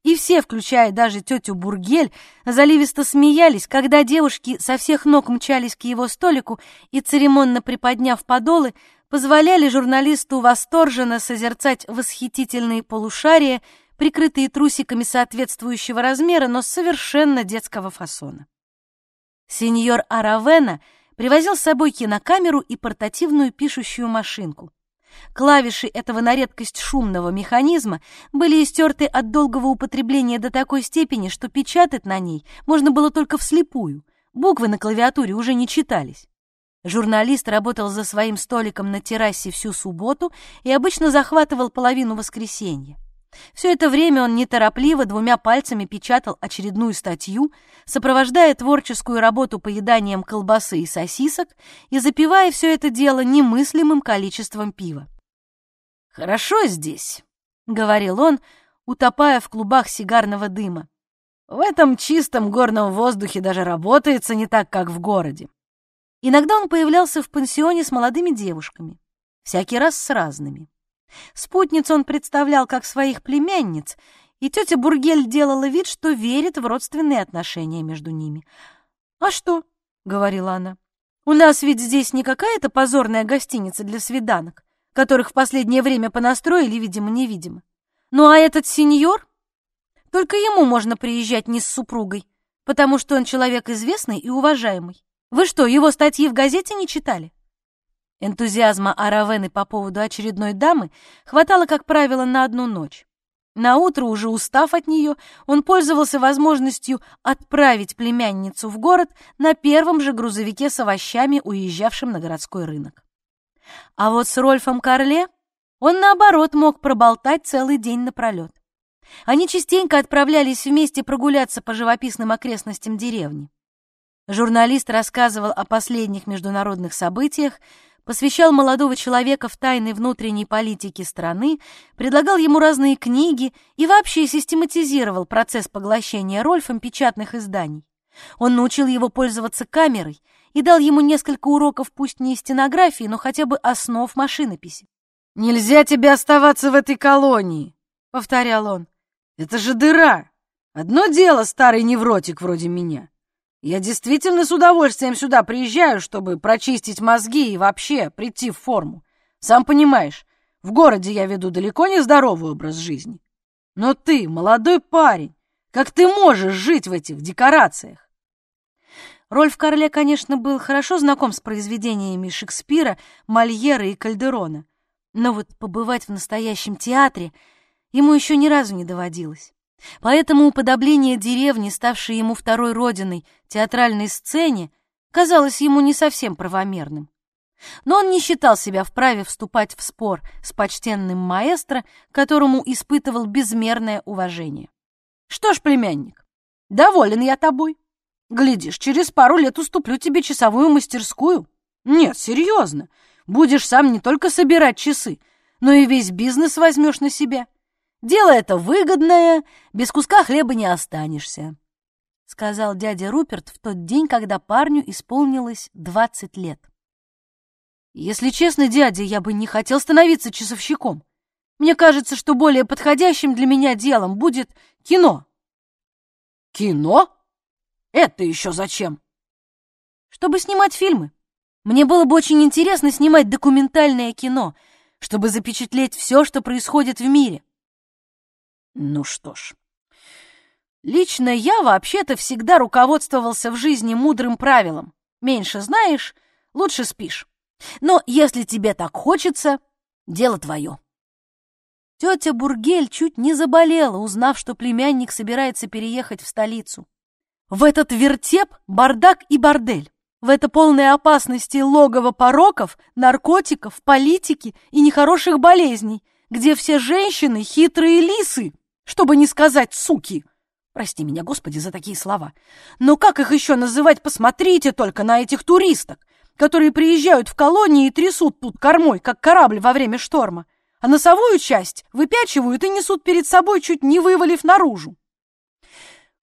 и все, включая даже тетю Бургель, заливисто смеялись, когда девушки со всех ног мчались к его столику и, церемонно приподняв подолы, позволяли журналисту восторженно созерцать восхитительные полушария, прикрытые трусиками соответствующего размера, но совершенно детского фасона. Сеньор Аравена привозил с собой кинокамеру и портативную пишущую машинку. Клавиши этого на редкость шумного механизма были истерты от долгого употребления до такой степени, что печатать на ней можно было только вслепую. Буквы на клавиатуре уже не читались. Журналист работал за своим столиком на террасе всю субботу и обычно захватывал половину воскресенья. Все это время он неторопливо двумя пальцами печатал очередную статью, сопровождая творческую работу поеданием колбасы и сосисок и запивая все это дело немыслимым количеством пива. «Хорошо здесь», — говорил он, утопая в клубах сигарного дыма. «В этом чистом горном воздухе даже работается не так, как в городе. Иногда он появлялся в пансионе с молодыми девушками, всякий раз с разными. Спутниц он представлял как своих племянниц, и тетя Бургель делала вид, что верит в родственные отношения между ними. «А что?» — говорила она. «У нас ведь здесь не какая-то позорная гостиница для свиданок, которых в последнее время понастроили, видимо-невидимо. Ну а этот сеньор? Только ему можно приезжать не с супругой, потому что он человек известный и уважаемый. Вы что, его статьи в газете не читали? Энтузиазма Аравены по поводу очередной дамы хватало, как правило, на одну ночь. На утро, уже устав от нее, он пользовался возможностью отправить племянницу в город на первом же грузовике с овощами, уезжавшем на городской рынок. А вот с Рольфом Карле он, наоборот, мог проболтать целый день напролет. Они частенько отправлялись вместе прогуляться по живописным окрестностям деревни. Журналист рассказывал о последних международных событиях, посвящал молодого человека в тайны внутренней политики страны, предлагал ему разные книги и вообще систематизировал процесс поглощения Рольфом печатных изданий. Он научил его пользоваться камерой и дал ему несколько уроков, пусть не стенографии, но хотя бы основ машинописи. «Нельзя тебе оставаться в этой колонии», — повторял он. «Это же дыра. Одно дело старый невротик вроде меня. Я действительно с удовольствием сюда приезжаю, чтобы прочистить мозги и вообще прийти в форму. Сам понимаешь, в городе я веду далеко не здоровый образ жизни. Но ты, молодой парень, как ты можешь жить в этих декорациях? Рольф Карле, конечно, был хорошо знаком с произведениями Шекспира, Мольера и Кальдерона, но вот побывать в настоящем театре ему еще ни разу не доводилось. Поэтому уподобление деревни, ставшей ему второй родиной, театральной сцене, казалось ему не совсем правомерным. Но он не считал себя вправе вступать в спор с почтенным маэстро, которому испытывал безмерное уважение. «Что ж, племянник, доволен я тобой. Глядишь, через пару лет уступлю тебе часовую мастерскую. Нет, серьезно, будешь сам не только собирать часы, но и весь бизнес возьмешь на себя. Дело это выгодное, без куска хлеба не останешься», — сказал дядя Руперт в тот день, когда парню исполнилось двадцать лет. «Если честно, дядя, я бы не хотел становиться часовщиком. Мне кажется, что более подходящим для меня делом будет кино». «Кино? Это еще зачем?» «Чтобы снимать фильмы. Мне было бы очень интересно снимать документальное кино, чтобы запечатлеть все, что происходит в мире». Ну что ж, лично я вообще-то всегда руководствовался в жизни мудрым правилом. Меньше знаешь, лучше спишь. Но если тебе так хочется, дело твое. Тетя Бургель чуть не заболела, узнав, что племянник собирается переехать в столицу. В этот вертеп бардак и бордель. В это полное опасности логово пороков, наркотиков, политики и нехороших болезней, где все женщины хитрые лисы, чтобы не сказать суки. Прости меня, Господи, за такие слова. Но как их еще называть? Посмотрите только на этих туристок, которые приезжают в колонии и трясут тут кормой, как корабль во время шторма а носовую часть выпячивают и несут перед собой, чуть не вывалив наружу.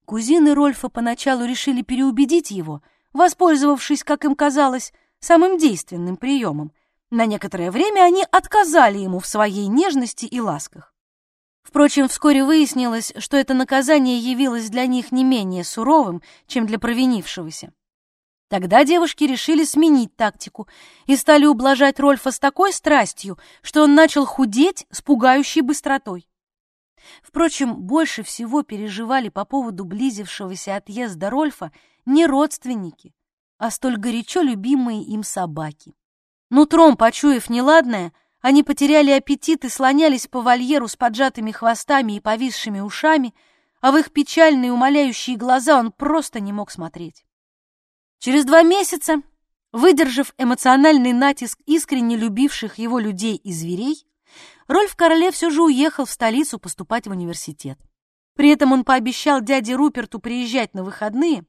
Кузины Рольфа поначалу решили переубедить его, воспользовавшись, как им казалось, самым действенным приемом. На некоторое время они отказали ему в своей нежности и ласках. Впрочем, вскоре выяснилось, что это наказание явилось для них не менее суровым, чем для провинившегося. Тогда девушки решили сменить тактику и стали ублажать Рольфа с такой страстью, что он начал худеть с пугающей быстротой. Впрочем, больше всего переживали по поводу близившегося отъезда Рольфа не родственники, а столь горячо любимые им собаки. Нутром, почуяв неладное, они потеряли аппетит и слонялись по вольеру с поджатыми хвостами и повисшими ушами, а в их печальные умоляющие глаза он просто не мог смотреть. Через два месяца, выдержав эмоциональный натиск искренне любивших его людей и зверей, Рольф Короле все же уехал в столицу поступать в университет. При этом он пообещал дяде Руперту приезжать на выходные,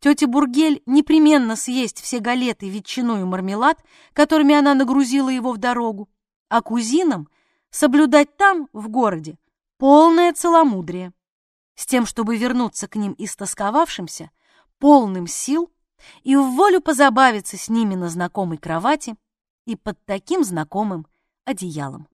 тете Бургель непременно съесть все галеты, ветчину и мармелад, которыми она нагрузила его в дорогу, а кузинам соблюдать там, в городе, полное целомудрие, с тем, чтобы вернуться к ним истосковавшимся, полным сил и в волю позабавиться с ними на знакомой кровати и под таким знакомым одеялом.